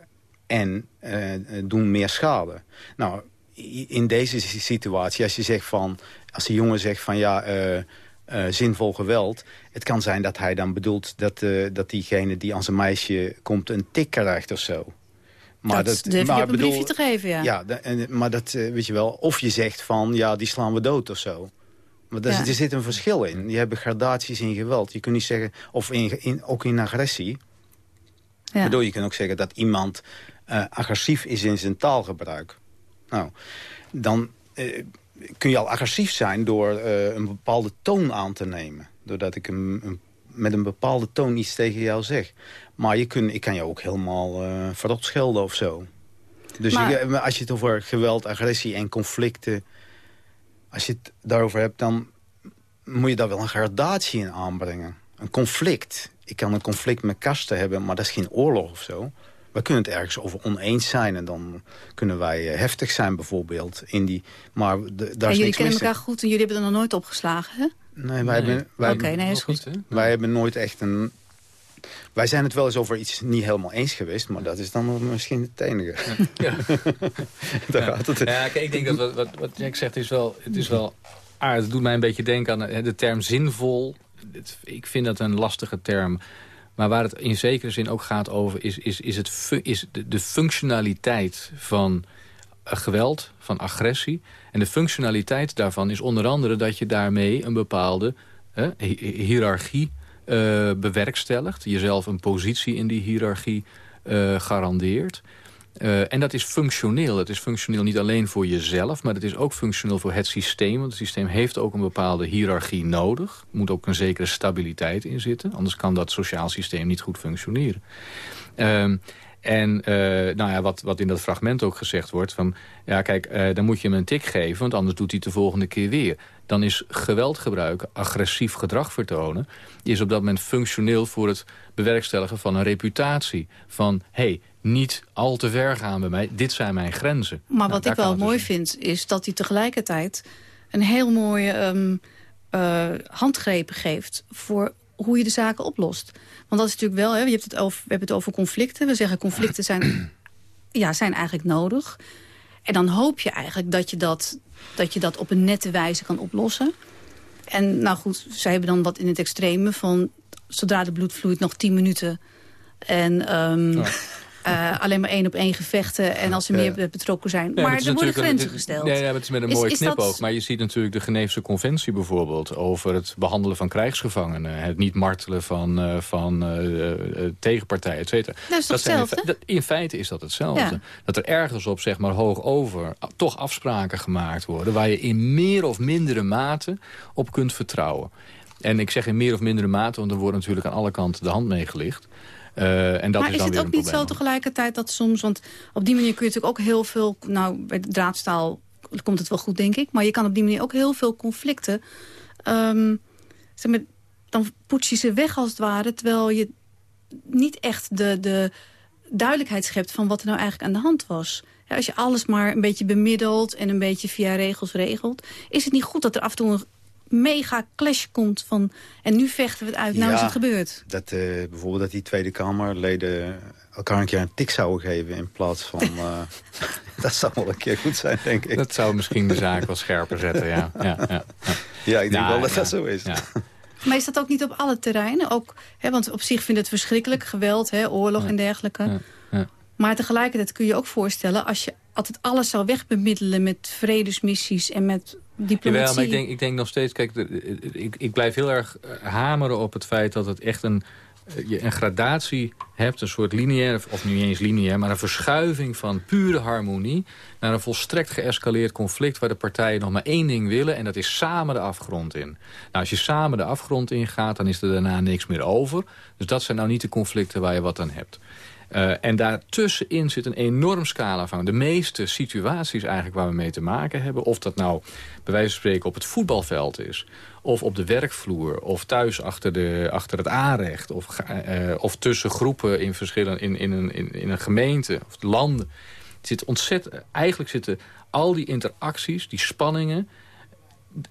en uh, doen meer schade. Nou, in deze situatie, als je zegt van... als een jongen zegt van ja, uh, uh, zinvol geweld... het kan zijn dat hij dan bedoelt dat, dat diegene die aan zijn meisje komt... een tik krijgt of zo. Maar dat, dat maar, een bedoel, briefje te geven, ja. Ja, maar dat weet je wel. Of je zegt van, ja, die slaan we dood of zo. Maar er, er, zit een verschil in. Die hebben gradaties in geweld. Je kunt niet zeggen, of in, in, ook in agressie. Ja. Bedoel, je kunt ook zeggen dat iemand uh, agressief is in zijn taalgebruik. Nou, dan uh, kun je al agressief zijn door uh, een bepaalde toon aan te nemen. Doordat ik een, een, met een bepaalde toon iets tegen jou zeg. Maar je kun, ik kan je ook helemaal uh, verrot schelden of zo. Dus maar... je, als je het over geweld, agressie en conflicten... als je het daarover hebt, dan moet je daar wel een gradatie in aanbrengen. Een conflict. Ik kan een conflict met kasten hebben, maar dat is geen oorlog of zo. We kunnen het ergens over oneens zijn en dan kunnen wij eh, heftig zijn bijvoorbeeld. In die, maar de, daar en jullie kennen elkaar goed en jullie hebben er nog nooit opgeslagen, hè? Nee, wij, Hebben, wij, nee, is goed. wij hebben nooit echt een... Wij zijn het wel eens over iets niet helemaal eens geweest, maar dat is dan misschien het enige. Ja. Daar gaat het. Ja, kijk, ik denk dat wat, wat, wat Jack zegt is wel, het is wel aardig. Het doet mij een beetje denken aan de term zinvol ik vind dat een lastige term. Maar waar het in zekere zin ook gaat over... is, is, is, het is de, de functionaliteit van eh, geweld, van agressie. En de functionaliteit daarvan is onder andere... dat je daarmee een bepaalde uh, hiërarchie uh, bewerkstelligt. Jezelf een positie in die hiërarchie uh, garandeert. Uh, en dat is functioneel. Dat is functioneel niet alleen voor jezelf, maar het is ook functioneel voor het systeem. Want het systeem heeft ook een bepaalde hiërarchie nodig. Er moet ook een zekere stabiliteit in zitten. Anders kan dat sociaal systeem niet goed functioneren. En uh, nou ja, wat, wat in dat fragment ook gezegd wordt... van ja, kijk, uh, dan moet je hem een tik geven... want anders doet hij het de volgende keer weer. Dan is geweld gebruiken, agressief gedrag vertonen... is op dat moment functioneel voor het bewerkstelligen van een reputatie. Van, hé, hey, niet al te ver gaan bij mij. Dit zijn mijn grenzen. Maar nou, wat ik wel mooi dus vind, is dat hij tegelijkertijd... een heel mooie um, uh, handgrepen geeft voor hoe je de zaken oplost. Want dat is natuurlijk wel, hè, je hebt het over, we hebben het over conflicten. We zeggen conflicten zijn, ja, zijn eigenlijk nodig. En dan hoop je eigenlijk dat je dat, dat je dat op een nette wijze kan oplossen. En nou goed, zij hebben dan wat in het extreme van... zodra de bloed vloeit nog tien minuten... En um, uh, alleen maar één op één gevechten en als ze meer betrokken zijn. maar er worden grenzen gesteld. Nee, ja, het is met een mooie is, knipoog. Maar je ziet natuurlijk de Geneefse conventie bijvoorbeeld... over het behandelen van krijgsgevangenen. Het niet martelen van, uh, van uh, tegenpartijen, et cetera. Dat is toch hetzelfde? in feite is dat hetzelfde. Dat er ergens op zeg maar hoog over toch afspraken gemaakt worden... waar je in meer of mindere mate op kunt vertrouwen. En ik zeg in meer of mindere mate, want er wordt natuurlijk aan alle kanten de hand meegelicht. Uh, en dat maar is, is dan het ook niet zo tegelijkertijd dat soms... want op die manier kun je natuurlijk ook heel veel... nou, bij draadstaal komt het wel goed, denk ik... maar je kan op die manier ook heel veel conflicten... Um, zeg maar, dan poets je ze weg als het ware... terwijl je niet echt de, de duidelijkheid schept van wat er nou eigenlijk aan de hand was. Ja, als je alles maar een beetje bemiddelt en een beetje via regels regelt... is het niet goed dat er af en toe een mega clash komt van... en nu vechten we het uit, nou Ja, is het gebeurd. Dat, eh, bijvoorbeeld dat die Tweede Kamerleden elkaar een keer een tik zouden geven... in plaats van... eh, dat zou wel een keer goed zijn, denk ik. Dat zou misschien de zaak wel scherper zetten, ja. Ja, ja, ja. Ja, ik denk Ja, wel dat ja. dat zo is. Maar is dat ook niet op alle terreinen? Ook, hè, want op zich vind het verschrikkelijk, geweld, hè, oorlog en dergelijke. ja. Maar tegelijkertijd kun je ook voorstellen... als je altijd alles zou wegbemiddelen met vredesmissies en met diplomatie... Maar ik denk, ik denk nog steeds... Kijk, ik, ik blijf heel erg eh, hameren op het feit dat het echt een, eh, je een gradatie hebt. Een soort lineair, of niet eens lineair... maar een verschuiving van pure harmonie... naar een volstrekt geëscaleerd conflict... waar de partijen nog maar één ding willen... en dat is samen de afgrond in. Nou, als je samen de afgrond ingaat... dan is er daarna niks meer over. Dus dat zijn nou niet de conflicten waar je wat aan hebt. Uh, en daartussenin zit een enorm scala van de meeste situaties eigenlijk waar we mee te maken hebben. Of dat nou bij wijze van spreken op het voetbalveld is. Of op de werkvloer. Of thuis achter, de, achter het aanrecht. Of, uh, of tussen groepen in, verschillen, in, in, een, in, in een gemeente. Of landen. Het zit ontzettend, eigenlijk zitten al die interacties, die spanningen...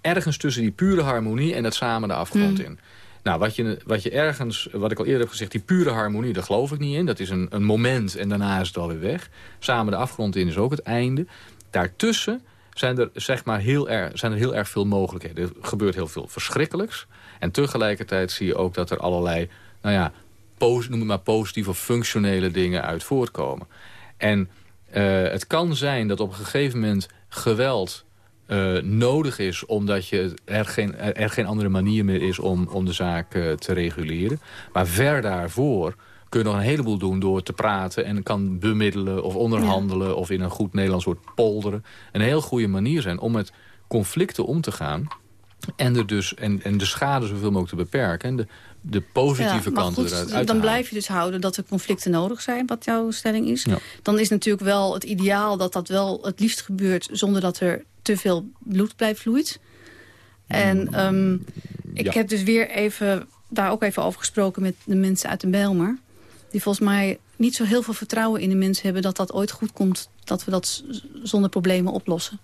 ergens tussen die pure harmonie en het samen de afgrond Hmm. in. Nou, wat je, wat je ergens, wat ik al eerder heb gezegd, die pure harmonie, daar geloof ik niet in. Dat is een, een moment en daarna is het alweer weg. Samen de afgrond in is ook het einde. Daartussen zijn er, zeg maar, heel erg, zijn er heel erg veel mogelijkheden. Er gebeurt heel veel verschrikkelijks. En tegelijkertijd zie je ook dat er allerlei, nou ja, noem het maar positieve of functionele dingen uit voortkomen. En uh, het kan zijn dat op een gegeven moment geweld uh, nodig is... omdat je er, geen, er geen andere manier meer is om, om de zaak uh, te reguleren. Maar ver daarvoor kun je nog een heleboel doen door te praten... en kan bemiddelen of onderhandelen ja. of in een goed Nederlands woord polderen. Een heel goede manier zijn om met conflicten om te gaan... en, er dus, en, en de schade zoveel mogelijk te beperken... en de, de positieve ja, kanten eruit uit Dan blijf je dus houden dat er conflicten nodig zijn, wat jouw stelling is. Ja. Dan is natuurlijk wel het ideaal dat dat wel het liefst gebeurt... zonder dat er te veel bloed blijft vloeit. En um, ik ja. heb dus weer even, daar ook even over gesproken met de mensen uit de Bijlmer. Die volgens mij niet zo heel veel vertrouwen in de mensen hebben... dat dat ooit goed komt, dat we dat zonder problemen oplossen.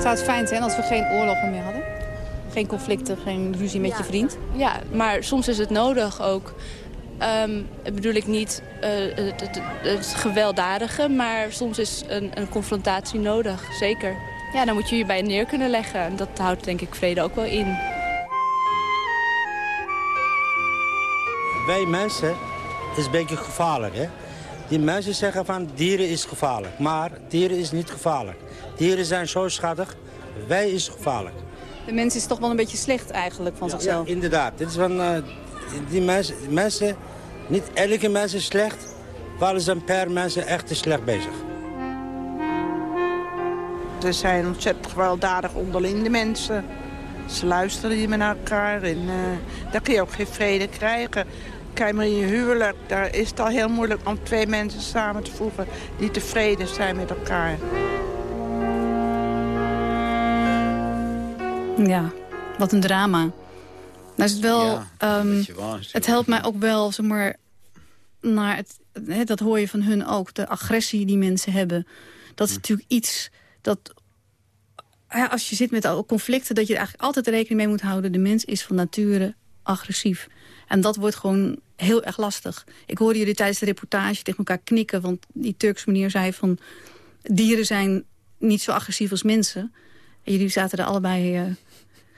Zou het fijn zijn als we geen oorlogen meer hadden? Geen conflicten, geen ruzie met ja. je vriend? Ja, maar soms is het nodig ook. Um, bedoel ik niet uh, het, het, het, gewelddadige, maar soms is een, een, confrontatie nodig, zeker. Ja, dan moet je je bij neer kunnen leggen. En dat houdt denk ik vrede ook wel in. Wij mensen is een beetje gevaarlijk, hè? Die mensen zeggen van dieren is gevaarlijk, maar dieren is niet gevaarlijk. Dieren zijn zo schattig, wij is gevaarlijk. De mens is toch wel een beetje slecht eigenlijk van ja, zichzelf. Ja, inderdaad. Dit is van, uh, die mensen, mensen, niet elke mens is slecht, maar er zijn per mensen echt te slecht bezig. Er zijn ontzettend gewelddadig onderling de mensen. Ze luisteren niet meer naar elkaar en uh, daar kun je ook geen vrede krijgen. Kijk maar in je huwelijk, daar is het al heel moeilijk om twee mensen samen te voegen die tevreden zijn met elkaar. Ja, wat een drama. Nou is het wel, ja, um, waar, het helpt mij ook wel, zeg maar, naar het, dat hoor je van hun ook, de agressie die mensen hebben. Dat is hm. natuurlijk iets dat, ja, als je zit met conflicten, dat je er eigenlijk altijd rekening mee moet houden. De mens is van nature agressief. En dat wordt gewoon heel erg lastig. Ik hoorde jullie tijdens de reportage tegen elkaar knikken, want die Turks meneer zei van, dieren zijn niet zo agressief als mensen. En jullie zaten er allebei... Uh...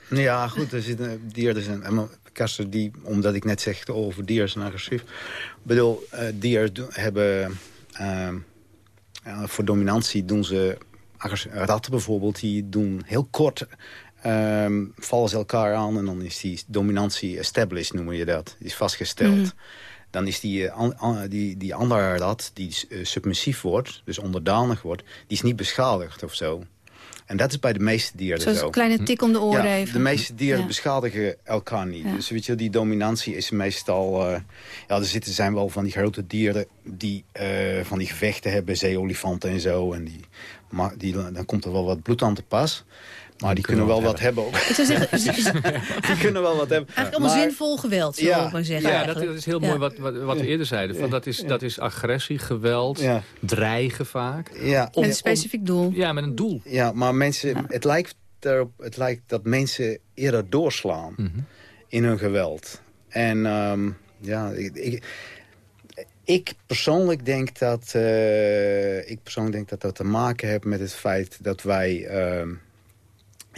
Ja, goed, er zitten dieren zijn... Kasten die, omdat ik net zeg over dieren zijn agressief. Ik bedoel, uh, dieren hebben... Uh, voor dominantie doen ze... Ratten bijvoorbeeld, die doen heel kort... Um, vallen ze elkaar aan en dan is die dominantie established, noem je dat. Die is vastgesteld. Mm. Dan is die, uh, die, die andere rat, die uh, submissief wordt, dus onderdanig wordt... die is niet beschadigd of zo. En dat is bij de meeste dieren Zoals zo. een kleine tik om de oren ja, even. De meeste dieren Ja. beschadigen elkaar niet. Ja. Dus weet je, die dominantie is meestal... eh, ja, er zitten zijn wel van die grote dieren die eh, van die gevechten hebben. Zeeolifanten en zo. En die, maar die, dan komt er wel wat bloed aan te pas. Maar die kunnen wel wat hebben ook. Ik zou zeggen, die kunnen wel wat hebben. eigenlijk allemaal Maar- zinvol geweld, zullen Ja, we maar zeggen. Ja, dat, is heel Ja. mooi wat, wat, wat we eerder zeiden. Van dat, is, dat is agressie, geweld, Ja. dreigen vaak. Ja. Met een specifiek doel. Ja, met een doel. Ja, maar mensen, het, lijkt erop, het lijkt dat mensen eerder doorslaan Mhm. in hun geweld. En ehm, ja, ik, ik, ik persoonlijk denk dat eh, ik persoonlijk denk dat dat te maken heeft met het feit dat wij ehm,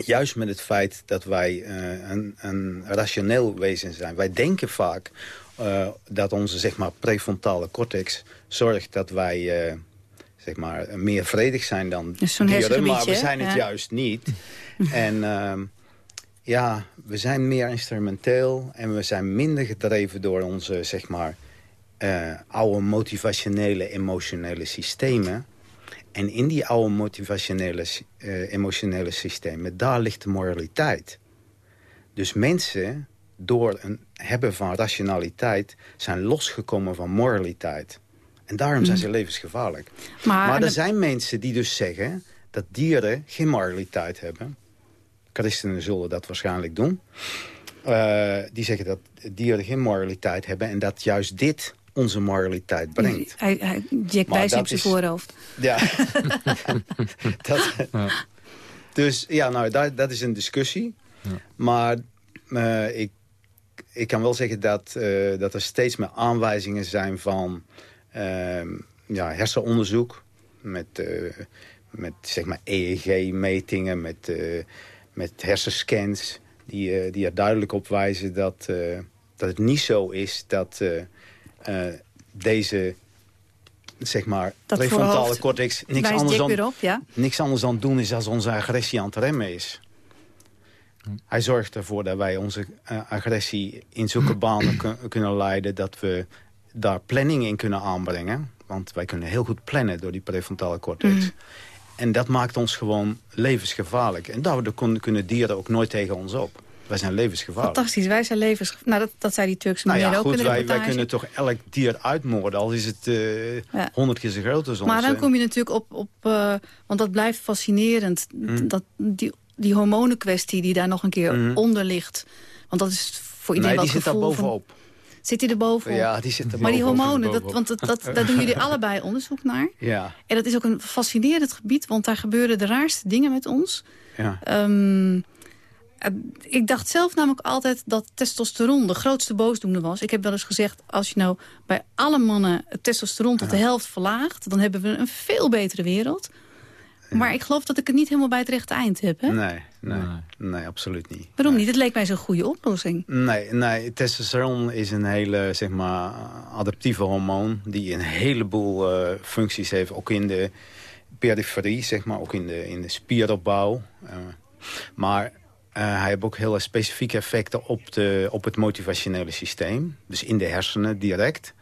juist met het feit dat wij eh, een, een rationeel wezen zijn. Wij denken vaak eh, dat onze zeg maar prefrontale cortex zorgt dat wij eh, zeg maar meer vredig zijn dan dieren, maar we zijn het ja. juist niet. en ehm, ja, we zijn meer instrumenteel en we zijn minder gedreven door onze zeg maar oude motivationele emotionele systemen. En in die oude motivationele eh, emotionele systemen, daar ligt de moraliteit. Dus mensen, door een hebben van rationaliteit, zijn losgekomen van moraliteit. En daarom zijn Mm. ze levensgevaarlijk. Maar- er de- zijn mensen die dus zeggen dat dieren geen moraliteit hebben. Christenen zullen dat waarschijnlijk doen. Eh, die zeggen dat dieren geen moraliteit hebben... en dat juist dit onze moraliteit brengt. Hij, hij Jack op zijn voorhoofd. Ja. dat, Dus ja, nou, dat, dat is een discussie. Maar eh, ik, ik kan wel zeggen dat, eh, dat er steeds meer aanwijzingen zijn van ehm, ja, hersenonderzoek. Met, eh, met zeg maar EEG-metingen, met, eh, met hersenscans. Die, eh, die er duidelijk op wijzen dat, eh, dat het niet zo is dat deze zeg maar, Dat prefrontale cortex niks anders, dan, weer op, ja. niks anders het doen is als onze agressie aan het remmen is. Hij zorgt ervoor dat wij onze eh, agressie in zulke banen kun- kunnen leiden... dat we daar planning in kunnen aanbrengen. Want wij kunnen heel goed plannen door die prefrontale cortex. Mm. En dat maakt ons gewoon levensgevaarlijk. En daardoor kun- kunnen dieren ook nooit tegen ons op. Wij zijn levensgevaarlijk. Fantastisch, wij zijn levens... Nou, dat, dat zei die Turkse Nou ja, ook goed, in de wij, wij kunnen toch elk dier uitmoorden... al is het eh, honderd keer zo groot als ons. Maar dan kom je natuurlijk op... op eh, want dat blijft fascinerend. Mm. Dat, die, die hormonenkwestie die daar nog een keer Mhm. onder ligt. Want dat is voor iedereen Nee, wel die zit daar van- bovenop. Zit hij er bovenop? Ja, die zit er Maar die bovenop. hormonen, dat, want dat, dat, daar doen jullie allebei onderzoek naar. Ja, En dat is ook een fascinerend gebied, want daar gebeuren de raarste dingen met ons. ja. Ehm, eh, ik dacht zelf namelijk altijd dat testosteron de grootste boosdoener was. Ik heb wel eens gezegd, als je nou bij alle mannen het testosteron tot de helft verlaagt... dan hebben we een veel betere wereld. Maar ik geloof dat ik het niet helemaal bij het rechte eind heb. Hè? Nee, nee, nee, absoluut niet. Waarom niet? Het leek mij zo'n goede oplossing. Nee, nee, testosteron is een hele, zeg maar, adaptieve hormoon... die een heleboel eh, functies heeft, ook in de periferie, zeg maar, ook in de, in de spieropbouw. Eh, maar eh, hij heeft ook hele specifieke effecten op, de, op het motivationele systeem. Dus in de hersenen direct.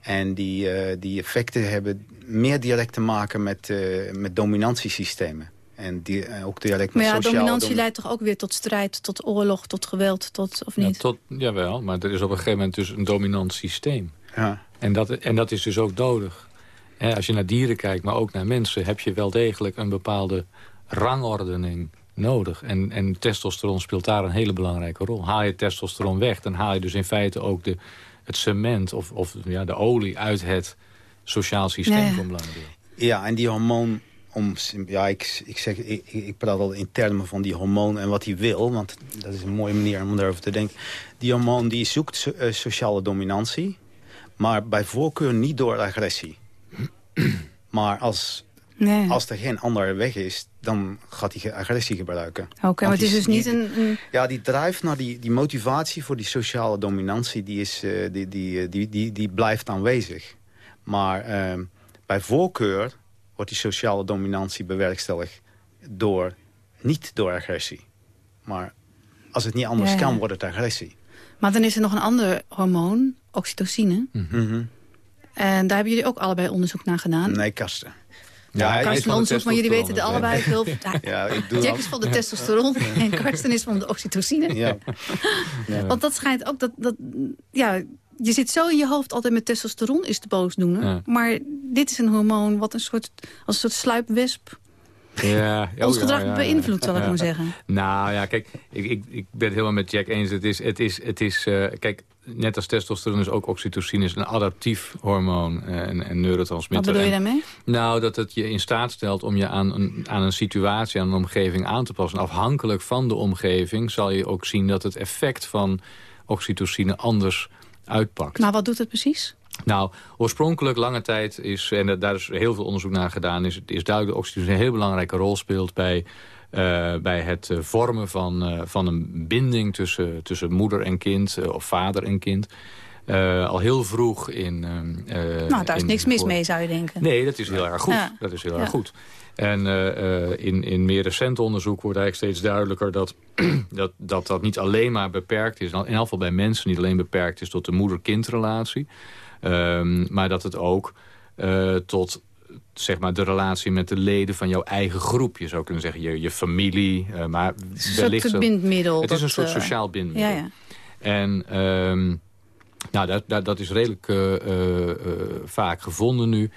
En die, eh, die effecten hebben meer direct te maken met, eh, met dominantiesystemen. En die, eh, ook direct Maar met ja, sociale dominantie dom- leidt toch ook weer tot strijd, tot oorlog, tot geweld, tot, of Ja, niet? tot, jawel, maar er is op een gegeven moment dus een dominant systeem. Ja. En, dat, en dat is dus ook nodig. Hè, als je naar dieren kijkt, maar ook naar mensen... heb je wel degelijk een bepaalde rangordening nodig. En, en testosteron speelt daar een hele belangrijke rol. Haal je testosteron weg, dan haal je dus in feite ook de, het cement... of, of ja, de olie uit het sociaal systeem Ja, ja. voor een belangrijk deel. Ja, en die hormoon... Om, ja, ik, ik, zeg, ik, ik praat al in termen van die hormoon en wat hij wil. Want dat is een mooie manier om erover te denken. Die hormoon die zoekt so- eh, sociale dominantie. Maar bij voorkeur niet door agressie. maar als, Nee. als er geen andere weg is, dan gaat hij agressie gebruiken. Oké, maar het is dus niet een... een- Ja, die drijft naar die, die motivatie voor die sociale dominantie... die, is, eh, die, die, eh, die, die, die blijft aanwezig. Maar ehm, bij voorkeur wordt die sociale dominantie bewerkstelligd... door, niet door agressie. Maar als het niet anders Ja, ja. kan, wordt het agressie. Maar dan is er nog een ander hormoon, oxytocine. Mhm. En daar hebben jullie ook allebei onderzoek naar gedaan. Nee, kasten. Ja, hij Karsten onderzoek, maar jullie weten het allebei veel. Ja, ik doe Jack is van de testosteron en Karsten is van de oxytocine. Ja. Want dat schijnt ook dat, dat... Ja, je zit zo in je hoofd altijd met testosteron is de boosdoener. Ja. Maar dit is een hormoon wat een soort, als een soort sluipwesp Ja, oh ons ja, gedrag ja, ja. beïnvloedt, zal ik maar zeggen. Nou ja, kijk, ik, ik, ik ben het helemaal met Jack eens. Het is, het is, het is eh, kijk, net als testosteron is ook oxytocine is een adaptief hormoon eh, en, en Wat neurotransmitter. bedoel je En- daarmee? Nou, dat het je in staat stelt om je aan een, aan een situatie, aan een omgeving aan te passen. Afhankelijk van de omgeving zal je ook zien dat het effect van oxytocine anders uitpakt. Maar wat doet het precies? Nou, oorspronkelijk lange tijd is, en daar is heel veel onderzoek naar gedaan... is, is duidelijk dat oxytocine een heel belangrijke rol speelt... bij, eh, bij het eh, vormen van, eh, van een binding tussen, tussen moeder en kind... of vader en kind. Al heel vroeg in... eh, eh, nou, daar is niks mis mee, zou je denken. Nee, dat is heel erg goed. Ja. Dat is heel Ja. erg goed. En eh, eh, in, in meer recent onderzoek wordt eigenlijk steeds duidelijker... Dat, dat, dat dat niet alleen maar beperkt is... in elk geval bij mensen niet alleen beperkt is tot de moeder-kindrelatie... ehm, maar dat het ook eh, tot zeg maar, de relatie met de leden van jouw eigen groep... je zou kunnen zeggen je, je familie, eh, maar Een soort wellicht... zo- bindmiddel. Het is een soort sociaal bindmiddel. Ja, ja. En ehm, nou, dat, dat, dat is redelijk vaak gevonden nu.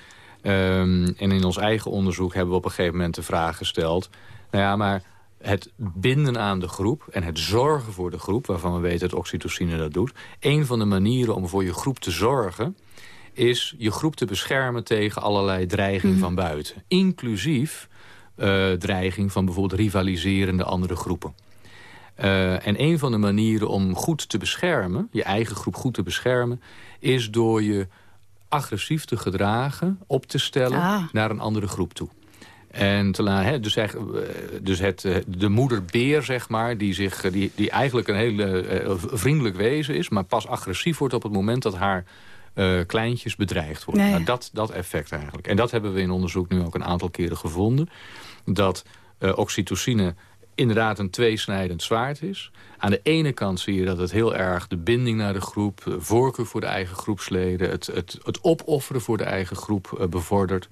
Ehm, en in ons eigen onderzoek hebben we op een gegeven moment de vraag gesteld... nou ja, maar het binden aan de groep en het zorgen voor de groep... waarvan we weten dat oxytocine dat doet... een van de manieren om voor je groep te zorgen... is je groep te beschermen tegen allerlei dreiging Mhm. van buiten. Inclusief eh, dreiging van bijvoorbeeld rivaliserende andere groepen. Eh, en een van de manieren om goed te beschermen, je eigen groep goed te beschermen, is door je agressief te gedragen, op te stellen Ah. naar een andere groep toe. En te la- hè, dus, eh, dus het, eh, de moederbeer, zeg maar, die, zich, eh, die, die eigenlijk een heel vriendelijk wezen is... maar pas agressief wordt op het moment dat haar kleintjes bedreigd worden. Ja. Nou, dat, dat effect eigenlijk. En dat hebben we in onderzoek nu ook een aantal keren gevonden. Dat oxytocine inderdaad een tweesnijdend zwaard is. Aan de ene kant zie je dat het heel erg de binding naar de groep... de voorkeur voor de eigen groepsleden... het, het, het opofferen voor de eigen groep eh, bevordert.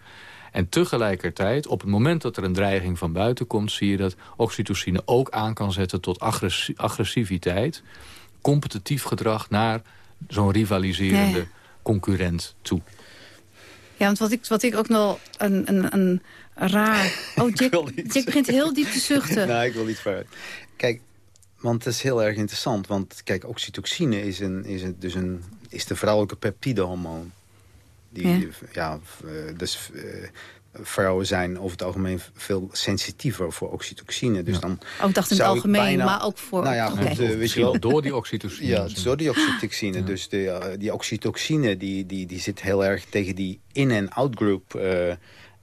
En tegelijkertijd, op het moment dat er een dreiging van buiten komt... zie je dat oxytocine ook aan kan zetten tot agressi- agressiviteit... competitief gedrag naar zo'n rivaliserende concurrent toe. Ja, want wat ik, wat ik ook nog een, een, een raar... Oh, Jack, Jack begint heel diep te zuchten. nou, ik wil niet vooruit. Kijk, want het is heel erg interessant. Want kijk, oxytocine is, een, is, een, dus een, is de vrouwelijke peptidehormoon. Die, Ja. ja. eh, dus eh, vrouwen zijn over het algemeen veel sensitiever voor oxytocine. Dus dan Ook Oh, dacht in het algemeen, bijna- maar ook voor... Nou ja, Oké. goed, eh, weet je wel. door die oxytocine. Ja, door die oxytocine. Dus de, eh, die oxytocine die, die, die zit heel erg tegen die in- en outgroup eh,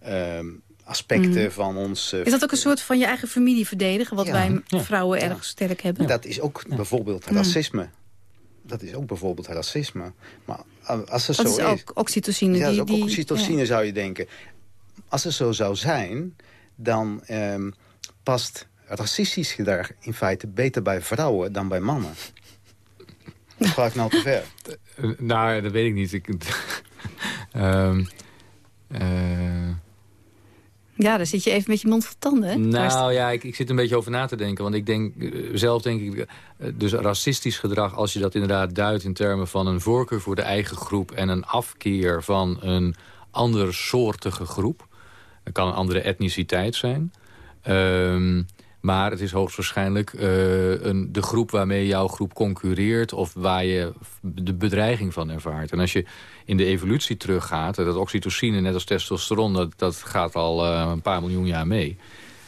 ehm, aspecten Mhm. van ons... eh, Is dat ook een soort van je eigen familie verdedigen... wat Ja. wij Ja. vrouwen erg sterk hebben? Dat is ook bijvoorbeeld Mm. racisme. Dat is ook bijvoorbeeld racisme. Maar als het Dat zo is is... ook oxytocine. Ja, dat is ook die, oxytocine ja. zou je denken. Als het zo zou zijn, dan ehm, past racistisch gedrag in feite beter bij vrouwen dan bij mannen. Ga ik nou te ver? Eh, nou, dat weet ik niet. Ik, Ehm, eh, Ja, dan zit je even met je mond vol tanden, hè? nou ja, ik, ik zit een beetje over na te denken. Want ik denk, eh, zelf denk ik, eh, dus racistisch gedrag... als je dat inderdaad duidt in termen van een voorkeur voor de eigen groep... en een afkeer van een andersoortige groep. Het kan een andere etniciteit zijn. Ehm, maar het is hoogstwaarschijnlijk eh, een, de groep waarmee jouw groep concurreert... of waar je de bedreiging van ervaart. En als je in de evolutie teruggaat... dat oxytocine, net als testosteron, dat, gaat al eh, een paar miljoen jaar mee...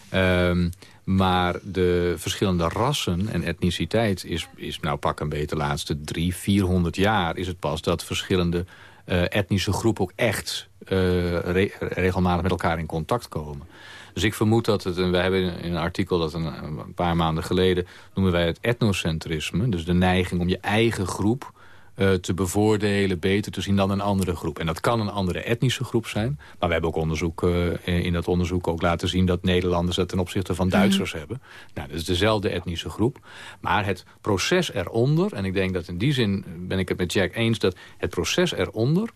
Ehm, maar de verschillende rassen en etniciteit is, is nou pak een beetje de laatste drie, vierhonderd jaar... is het pas dat verschillende eh, etnische groepen ook echt re- regelmatig met elkaar in contact komen. Dus ik vermoed dat het, en wij hebben in een artikel dat een, een paar maanden geleden... noemen wij het etnocentrisme, dus de neiging om je eigen groep eh, te bevoordelen, beter te zien dan een andere groep. En dat kan een andere etnische groep zijn. Maar we hebben ook onderzoek, eh, in dat onderzoek ook laten zien... dat Nederlanders dat ten opzichte van Duitsers hebben. Nou, dat is dezelfde etnische groep. Maar het proces eronder, en ik denk dat in die zin ben ik het met Jack eens... dat het proces eronder,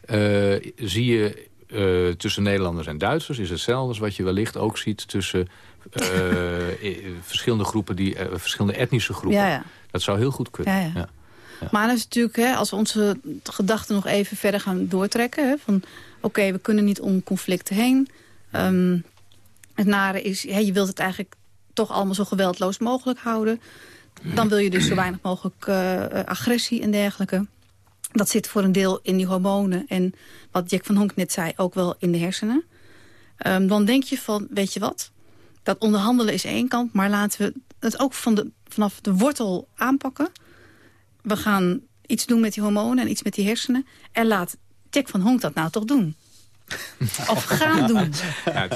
eh, zie je eh, tussen Nederlanders en Duitsers is hetzelfde als wat je wellicht ook ziet tussen verschillende groepen, die, verschillende etnische groepen. Ja, ja. Dat zou heel goed kunnen. Ja, ja. Maar dat is natuurlijk, hè, als we onze gedachten nog even verder gaan doortrekken... Hè, van oké, we kunnen niet om conflicten heen. Ehm, het nare is, hè, je wilt het eigenlijk toch allemaal zo geweldloos mogelijk houden. Dan wil je dus zo weinig mogelijk agressie en dergelijke. Dat zit voor een deel in die hormonen. En wat Jack van Honk net zei, ook wel in de hersenen. Um, dan denk je van, weet je wat? Dat onderhandelen is één kant, maar laten we het ook van de, vanaf de wortel aanpakken. We gaan iets doen met die hormonen en iets met die hersenen. En laat Jack van Honk dat nou toch doen. Of gaan doen. Ja,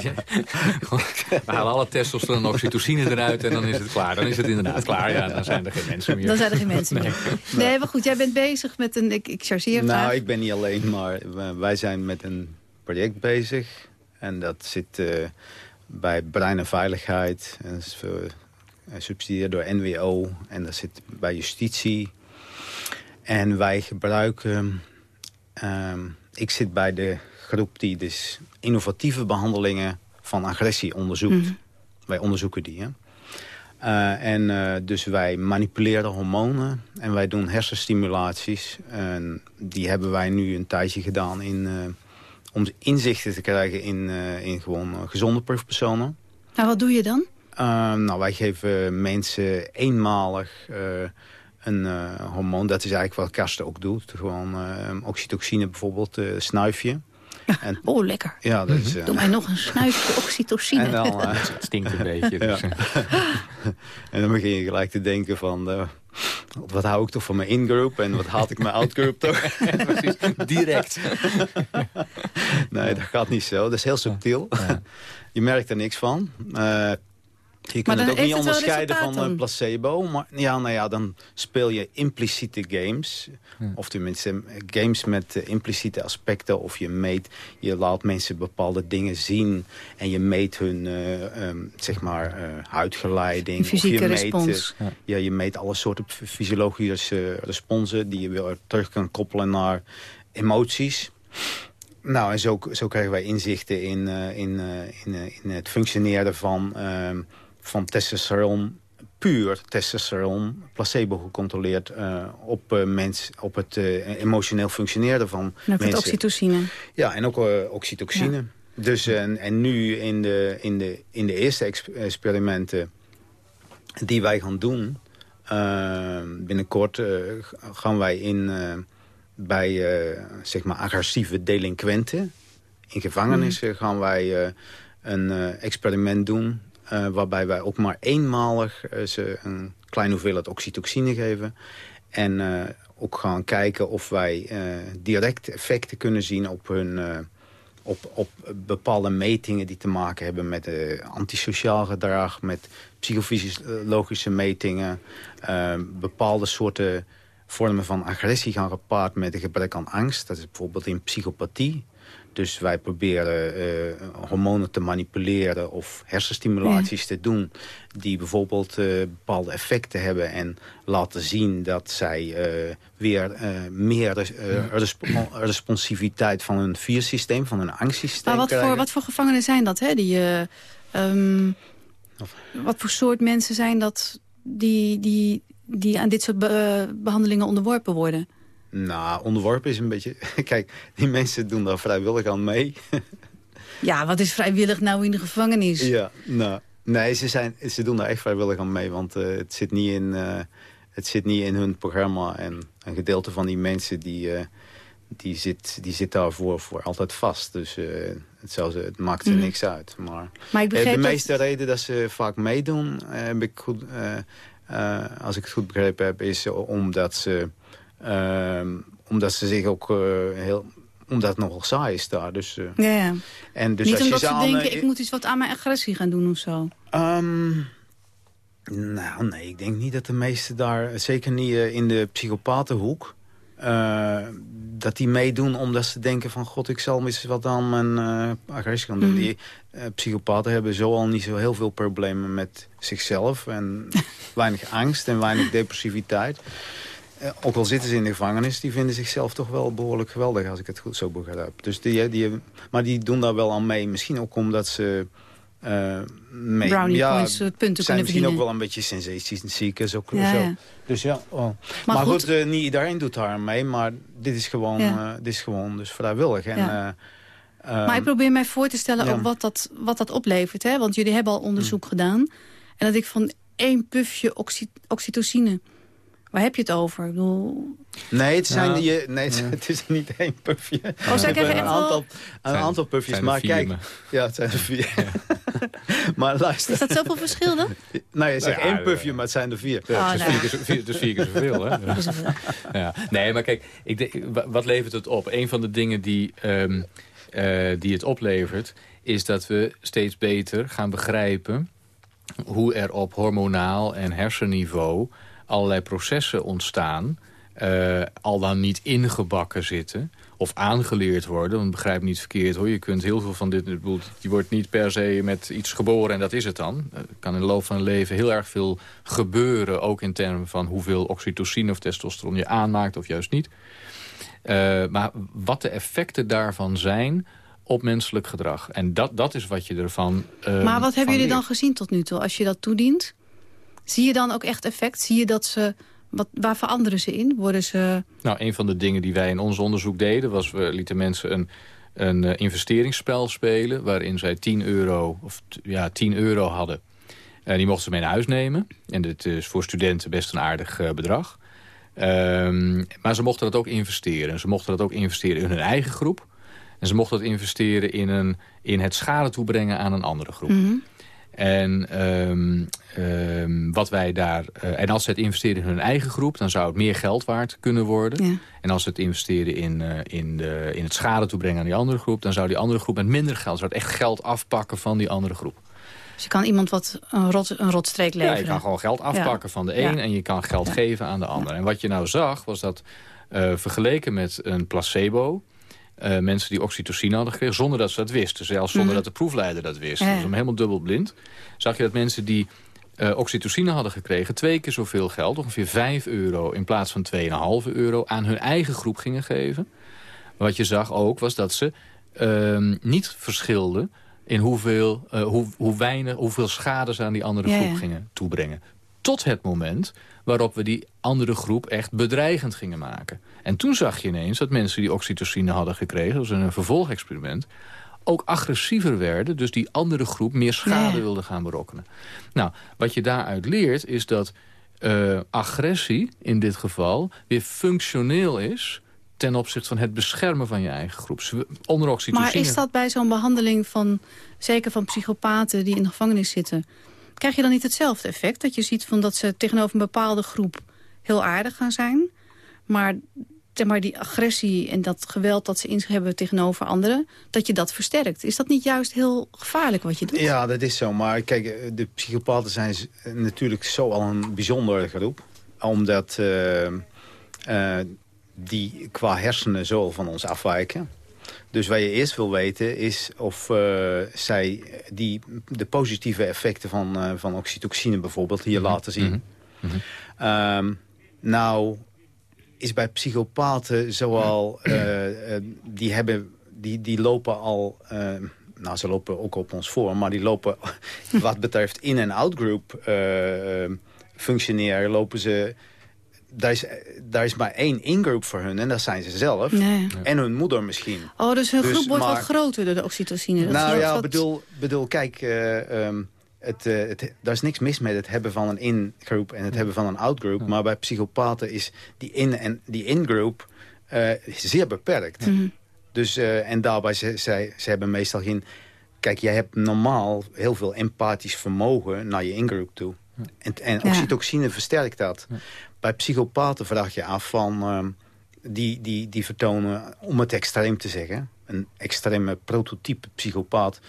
we halen alle testosteron en oxytocine eruit en dan is het klaar. Dan is het inderdaad klaar. Ja, dan zijn er geen mensen meer. Dan zijn er geen mensen meer. Nee, maar goed, jij bent bezig met een... Ik, ik chargeer Nou, ik ben niet alleen, maar wij zijn met een project bezig. En dat zit uh, bij Brein en Veiligheid. En dat is gesubsidieerd door NWO. En dat zit bij justitie. En wij gebruiken... Um, ik zit bij de groep die dus innovatieve behandelingen van agressie onderzoekt. Mhm. Wij onderzoeken die. Hè? Uh, en uh, dus wij manipuleren hormonen en wij doen hersenstimulaties. En die hebben wij nu een tijdje gedaan in, uh, om inzichten te krijgen in, in gewoon gezonde proefpersonen. Nou, wat doe je dan? nou, wij geven mensen eenmalig een hormoon. Dat is eigenlijk wat Karsten ook doet. Gewoon oxytocine bijvoorbeeld, snuifje. En, oh, lekker. Ja, dat is, uh, Doe mij nog een snuifje oxytocine. En dan, uh, het stinkt een beetje. Dus. en dan begin je gelijk te denken van... Uh, wat hou ik toch van mijn in-group en wat haal ik mijn out-group toch? Precies, direct. nee, dat gaat niet zo. Dat is heel subtiel. Ja. Je merkt er niks van. Je kunt het ook niet onderscheiden van een placebo. Maar ja, nou ja, dan speel je impliciete games. Of tenminste games met uh, impliciete aspecten. Of je meet, je laat mensen bepaalde dingen zien. En je meet hun, uh, um, zeg maar, uh, huidgeleiding. Fysieke of je respons. Meet, ja. ja. je meet alle soorten fysiologische responsen... die je weer terug kan koppelen naar emoties. Nou, en zo, zo krijgen wij inzichten in, in, in, in het functioneren van ehm, van testosteron puur testosteron, placebo gecontroleerd uh, op, uh, mens, op het uh, emotioneel functioneren van en ook mensen. oxytocine. Ja, en ook oxytocine. Ja. Dus, en, en nu in de, in de, in de eerste experimenten die wij gaan doen... binnenkort gaan wij in bij zeg maar agressieve delinquenten. In gevangenissen mm. gaan wij een experiment doen uh, waarbij wij ook maar eenmalig uh, ze een kleine hoeveelheid oxytocine geven. En uh, ook gaan kijken of wij direct effecten kunnen zien op hun... op, op bepaalde metingen die te maken hebben met antisociaal gedrag... met psychofysiologische metingen, bepaalde soorten vormen van agressie gaan gepaard met een gebrek aan angst. Dat is bijvoorbeeld in psychopathie. Dus wij proberen uh, hormonen te manipuleren of hersenstimulaties te doen... die bijvoorbeeld uh, bepaalde effecten hebben en laten zien dat zij uh, weer meer res responsiviteit van hun viersysteem, van hun angstsysteem maar wat Voor, wat voor gevangenen zijn dat? Hè? Die, um, wat voor soort mensen zijn dat die, die, die aan dit soort be behandelingen onderworpen worden? Nou, onderworpen is een beetje... Kijk, die mensen doen daar vrijwillig aan mee. ja, wat is vrijwillig nou in de gevangenis? Ja, nou... Nee, ze, zijn, ze doen daar echt vrijwillig aan mee. Want uh, het, zit niet in, uh, het zit niet in hun programma. En een gedeelte van die mensen die, uh, die, zit, die zit daarvoor voor altijd vast. Dus het, zou ze, het maakt ze mm. niks uit. Maar, maar ik de meeste dat... reden dat ze vaak meedoen, heb ik goed, als ik het goed begrepen heb, is omdat ze omdat ze zich ook uh, heel omdat het nogal saai is daar. Dus, uh, ja, ja. En dus Niet als omdat je ze denken, ik moet iets wat aan mijn agressie gaan doen of zo? Um, nou, nee, ik denk niet dat de meesten daar... Zeker niet uh, in de psychopatenhoek... Dat die meedoen omdat ze denken van... god, ik zal eens wat aan mijn agressie gaan doen. Mm. Die psychopaten hebben zo al niet zo heel veel problemen met zichzelf... en weinig angst en weinig depressiviteit. Eh, ook al zitten ze in de gevangenis, die vinden zichzelf toch wel behoorlijk geweldig, als ik het goed zo begrijp. Dus die, die, maar die doen daar wel aan mee. Misschien ook omdat ze... Uh, mee, Brownie ja, points, punten zijn kunnen misschien verdienen. ook wel een beetje sensatieziekers. Ook, Ja, zo. ja. Dus ja, oh. Maar maar, goed. goed, eh, niet iedereen doet daar mee, maar dit is gewoon, Ja. eh, dit is gewoon dus vrijwillig. En, Ja. eh, ehm, Maar ik probeer mij voor te stellen ook wat dat, wat dat oplevert. Hè? Want jullie hebben al onderzoek Mm. gedaan. En dat ik van één pufje oxy- oxytocine... Waar heb je het over? Ik bedoel, Nee, het, zijn Ja. die, nee, het, Ja. het is niet één puffje. Oh, zij krijgen een aantal, een Zijn- aantal puffjes. zijn er Maar vier, kijk, ja, het zijn er vier. maar luister. is dat zoveel verschil dan? Nou, je zegt Nou ja, één puffje, maar het zijn er vier. Oh, dus, nou. vier keer, zo- vier, dus vier keer zoveel, hè? Ja. Nee, maar kijk, ik denk, wa- wat levert het op? Een van de dingen die, ehm, eh, die het oplevert... is dat we steeds beter gaan begrijpen... hoe er op hormonaal en hersenniveau allerlei processen ontstaan... eh, al dan niet ingebakken zitten of aangeleerd worden. Want begrijp niet verkeerd hoor. Je kunt heel veel van dit... Je wordt niet per se met iets geboren en dat is het dan. Er kan in de loop van het leven heel erg veel gebeuren. Ook in termen van hoeveel oxytocine of testosteron je aanmaakt of juist niet. Eh, maar wat de effecten daarvan zijn op menselijk gedrag. En dat, dat is wat je ervan eh, maar wat hebben jullie dan gezien tot nu toe? Als je dat toedient, zie je dan ook echt effect? Zie je dat ze... Wat, waar veranderen ze in? Worden ze... Nou, een van de dingen die wij in ons onderzoek deden... was we lieten mensen een, een eh, investeringsspel spelen... waarin zij 10 euro, of ja, 10 euro hadden. Eh, die mochten ze mee naar huis nemen. En dit is voor studenten best een aardig eh, bedrag. Ehm, maar ze mochten dat ook investeren. Ze mochten dat ook investeren in hun eigen groep. En ze mochten dat investeren in, een, in het schade toebrengen aan een andere groep. Mhm. En, ehm, ehm, wat wij daar, eh, en als ze het investeren in hun eigen groep... dan zou het meer geld waard kunnen worden. Ja. En als ze het investeren in, eh, in, de, in het schade toebrengen aan die andere groep... dan zou die andere groep met minder geld... zou het echt geld afpakken van die andere groep. Dus je kan iemand wat een, rot, een rotstreek Ja, leveren. je kan gewoon geld afpakken Ja. van de een... Ja. en je kan geld Ja. geven aan de ander. En wat je nou zag, was dat eh, vergeleken met een placebo... eh, mensen die oxytocine hadden gekregen, zonder dat ze dat wisten. Zelfs zonder Mhm. dat de proefleider dat wist. Ja. Dus om helemaal dubbelblind. Zag je dat mensen die eh, oxytocine hadden gekregen... twee keer zoveel geld, ongeveer 5 euro... in plaats van 2,5 euro aan hun eigen groep gingen geven. Wat je zag ook, was dat ze ehm, niet verschilden... in hoeveel, eh, hoe, hoe weinig, hoeveel schade ze aan die andere Ja, groep ja. gingen toebrengen. Tot het moment waarop we die andere groep echt bedreigend gingen maken. En toen zag je ineens dat mensen die oxytocine hadden gekregen... dat was een vervolgexperiment ook agressiever werden. Dus die andere groep meer schade wilde gaan berokkenen. Nou, wat je daaruit leert is dat eh, agressie in dit geval weer functioneel is ten opzichte van het beschermen van je eigen groep. Onder oxytocine... Maar is dat bij zo'n behandeling van, zeker van psychopaten die in de gevangenis zitten... krijg je dan niet hetzelfde effect? Dat je ziet van dat ze tegenover een bepaalde groep heel aardig gaan zijn... maar, maar die agressie en dat geweld dat ze in zich hebben tegenover anderen... dat je dat versterkt. Is dat niet juist heel gevaarlijk wat je doet? Ja, dat is zo. Maar kijk, eh, de psychopaten zijn z- natuurlijk zo al een bijzondere groep. Omdat eh, eh, die qua hersenen zo van ons afwijken. Dus wat je eerst wil weten is of eh, zij die, de positieve effecten van, eh, van oxytocine bijvoorbeeld hier laten zien. Ehm, nou, is bij psychopaten zoal, eh, die, hebben, die, die lopen al, eh, nou ze lopen ook op ons voor, maar die lopen wat betreft in- en outgroup eh, functioneren, lopen ze, daar is, daar is maar één in-group voor hun en dat zijn ze zelf. Nee. En hun moeder misschien. Oh, dus hun Dus, groep wordt maar- wel groter door de oxytocine. Dat nou ja, wat- bedoel, bedoel kijk, eh, ehm, het, eh, het, daar is niks mis met het hebben van een in-groep en het hebben van een out-groep. Maar bij psychopaten is die in- en die in-groep eh, zeer beperkt. Mhm. Dus, eh, en daarbij, ze, ze, ze hebben meestal geen... Kijk, jij hebt normaal heel veel empathisch vermogen naar je in-groep toe. En, en Ja. oxytocine versterkt dat. Bij psychopaten vraag je af van... ehm, die, die, die vertonen, om het extreem te zeggen... een extreme prototype psychopaat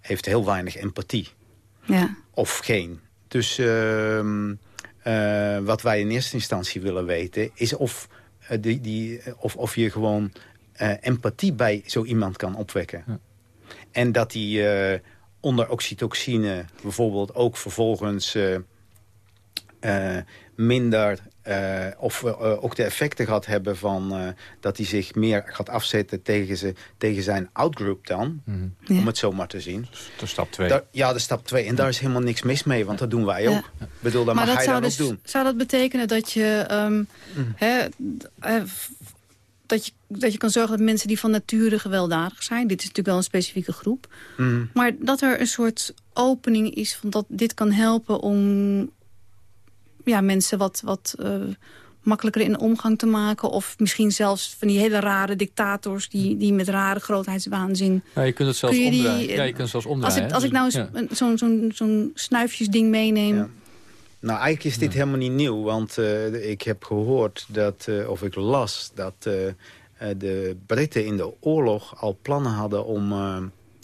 heeft heel weinig empathie. Ja. Of geen. Dus ehm, eh, wat wij in eerste instantie willen weten... is of, eh, die, die, of, of je gewoon eh, empathie bij zo iemand kan opwekken. En dat die eh, onder oxytocine bijvoorbeeld ook vervolgens... eh, minder... eh, of we eh, ook de effecten gehad hebben van eh, dat hij zich meer gaat afzetten tegen, ze, tegen zijn outgroup dan. Om het zo maar te zien. De stap 2. Daar- ja, de stap 2. En daar is helemaal niks mis mee, want dat doen wij Ja. ook. Ik bedoel, dat maar mag dat hij zou dan dus, ook doen. zou dat betekenen dat je, ehm, hè, eh, f- dat je, dat je kan zorgen dat mensen die van nature gewelddadig zijn... dit is natuurlijk wel een specifieke groep... Mhm. maar dat er een soort opening is van dat dit kan helpen om ja, mensen wat, wat eh, makkelijker in omgang te maken... of misschien zelfs van die hele rare dictators die, die met rare grootheidswaanzin... Ja, je kunt het zelfs Kun je die, omdraaien. eh, ja, je kunt het zelfs Als omdraaien. ik, als ik nou eens Ja. een- zo'n zo'n zo'n snuifjesding meeneem... Nou, eigenlijk is dit helemaal niet nieuw. Want eh, ik heb gehoord, dat, eh, of ik las, dat de Britten in de oorlog al plannen hadden om eh,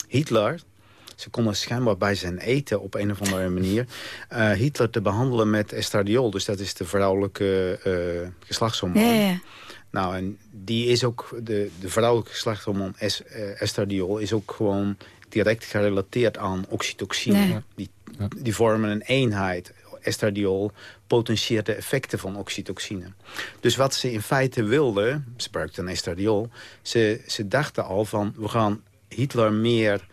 Hitler... Ze konden schijnbaar bij zijn eten op een of andere manier... eh, Hitler te behandelen met estradiol. Dus dat is de vrouwelijke eh geslachtshormoon. Ja, ja. Nou, en die is ook, de, de vrouwelijke geslachtshormoon es, eh, estradiol is ook gewoon direct gerelateerd aan oxytocine. Ja. Die, die vormen een eenheid. Estradiol potentieert de effecten van oxytocine. Dus wat ze in feite wilden, ze gebruikten estradiol... Ze, ze dachten al van, we gaan Hitler meer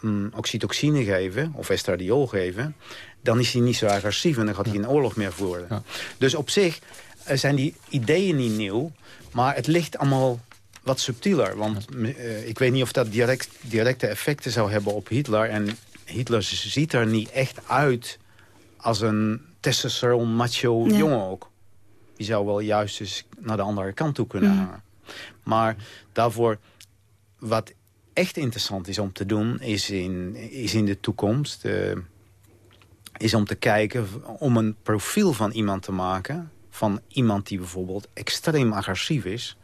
mm, oxytocine geven... of estradiol geven, dan is hij niet zo agressief... en dan gaat hij een oorlog meer voeren. Dus op zich eh, zijn die ideeën niet nieuw... maar het ligt allemaal wat subtieler. Want eh, ik weet niet of dat direct, directe effecten zou hebben op Hitler... en Hitler ziet er niet echt uit als een testosteron macho jongen ook. Die zou wel juist eens naar de andere kant toe kunnen hangen. Maar daarvoor, wat echt interessant is om te doen... is in, is in de toekomst... eh, is om te kijken, om een profiel van iemand te maken... van iemand die bijvoorbeeld extreem agressief is...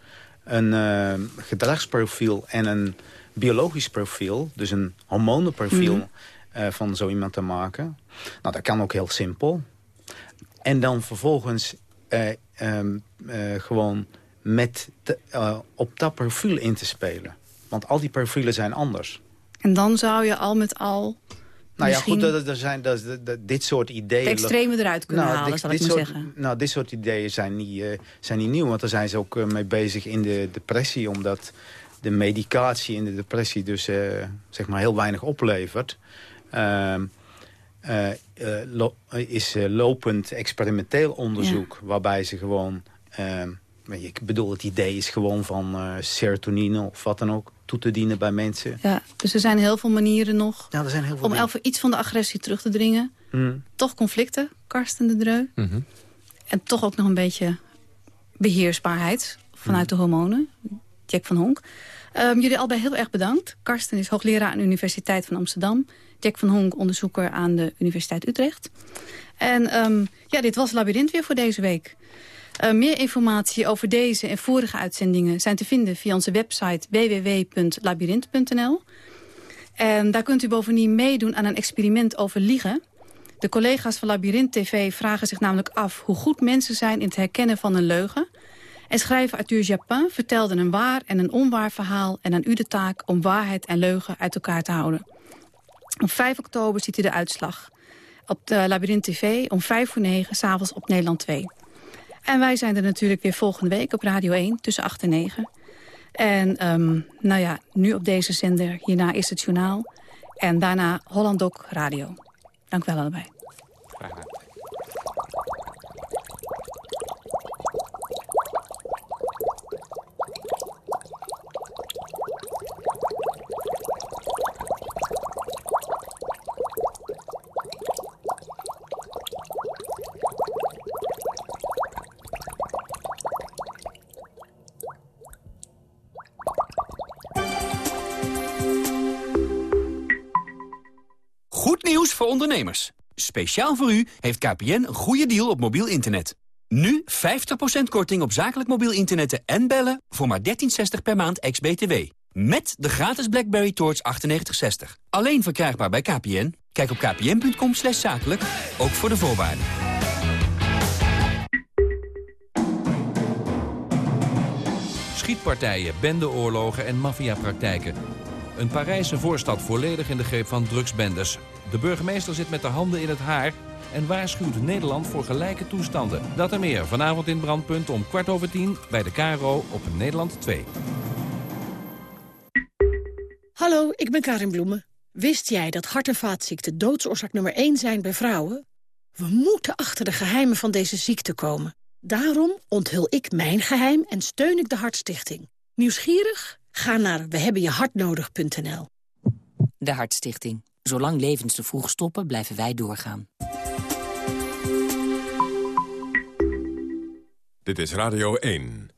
een eh, gedragsprofiel en een biologisch profiel... dus een hormonenprofiel Mhm. eh, van zo iemand te maken. Nou, dat kan ook heel simpel. En dan vervolgens eh, ehm, eh, gewoon met op dat profiel in te spelen. Want al die profielen zijn anders. En dan zou je al met al Nou ja, goed, dat, dat zijn, dat, dit soort ideeën... de extreme eruit kunnen Nou, halen, dit- zal ik maar soort, zeggen. Nou, dit soort ideeën zijn niet, eh, zijn niet nieuw. Want daar zijn ze ook eh, mee bezig in de depressie. Omdat de medicatie in de depressie dus eh, zeg maar heel weinig oplevert. Ehm, eh, eh, lo- is lopend experimenteel onderzoek. Waarbij ze gewoon... ik bedoel, het idee is gewoon van eh, serotonine of wat dan ook toe te dienen bij mensen. Ja, dus er zijn heel veel manieren nog Ja, er zijn heel veel om even iets van de agressie terug te dringen. Hmm. Toch conflicten, Karsten de Dreu. En toch ook nog een beetje beheersbaarheid vanuit de hormonen. Jack van Honk. Ehm, jullie allebei heel erg bedankt. Karsten is hoogleraar aan de Universiteit van Amsterdam. Jack van Honk, onderzoeker aan de Universiteit Utrecht. En ehm, ja, dit was Labyrinth weer voor deze week. Eh, meer informatie over deze en vorige uitzendingen zijn te vinden via onze website www.labyrinth.nl. En daar kunt u bovendien meedoen aan een experiment over liegen. De collega's van Labyrinth TV vragen zich namelijk af hoe goed mensen zijn in het herkennen van een leugen. En schrijver Arthur Japin vertelde een waar en een onwaar verhaal... en aan u de taak om waarheid en leugen uit elkaar te houden. Op 5 oktober ziet u de uitslag. Op de Labyrinth TV om 5 voor 9, s'avonds op Nederland 2. En wij zijn er natuurlijk weer volgende week op Radio 1 tussen 8 en 9. En ehm, nou ja, nu op deze zender, hierna is het journaal. En daarna Holland Doc Radio. Dank wel allebei. Goed Speciaal voor u heeft KPN een goede deal op mobiel internet. Nu 50% korting op zakelijk mobiel internetten en bellen voor maar 13,60 per maand ex-BTW. Met de gratis BlackBerry Torch 9860. Alleen verkrijgbaar bij KPN. Kijk op kpn.com slash zakelijk, ook voor de voorwaarden. Schietpartijen, bendeoorlogen en maffiapraktijken. Een Parijse voorstad volledig in de greep van drugsbendes. De burgemeester zit met de handen in het haar en waarschuwt Nederland voor gelijke toestanden. Dat en meer vanavond in Brandpunt om kwart over tien bij de KRO op Nederland 2. Hallo, ik ben Karin Bloemen. Wist jij dat hart- en vaatziekten doodsoorzaak nummer 1 zijn bij vrouwen? We moeten achter de geheimen van deze ziekte komen. Daarom onthul ik mijn geheim en steun ik de Hartstichting. Nieuwsgierig? Ga naar wehebbenjehartnodig.nl. De Hartstichting. Zolang levens te vroeg stoppen, blijven wij doorgaan. Dit is Radio 1.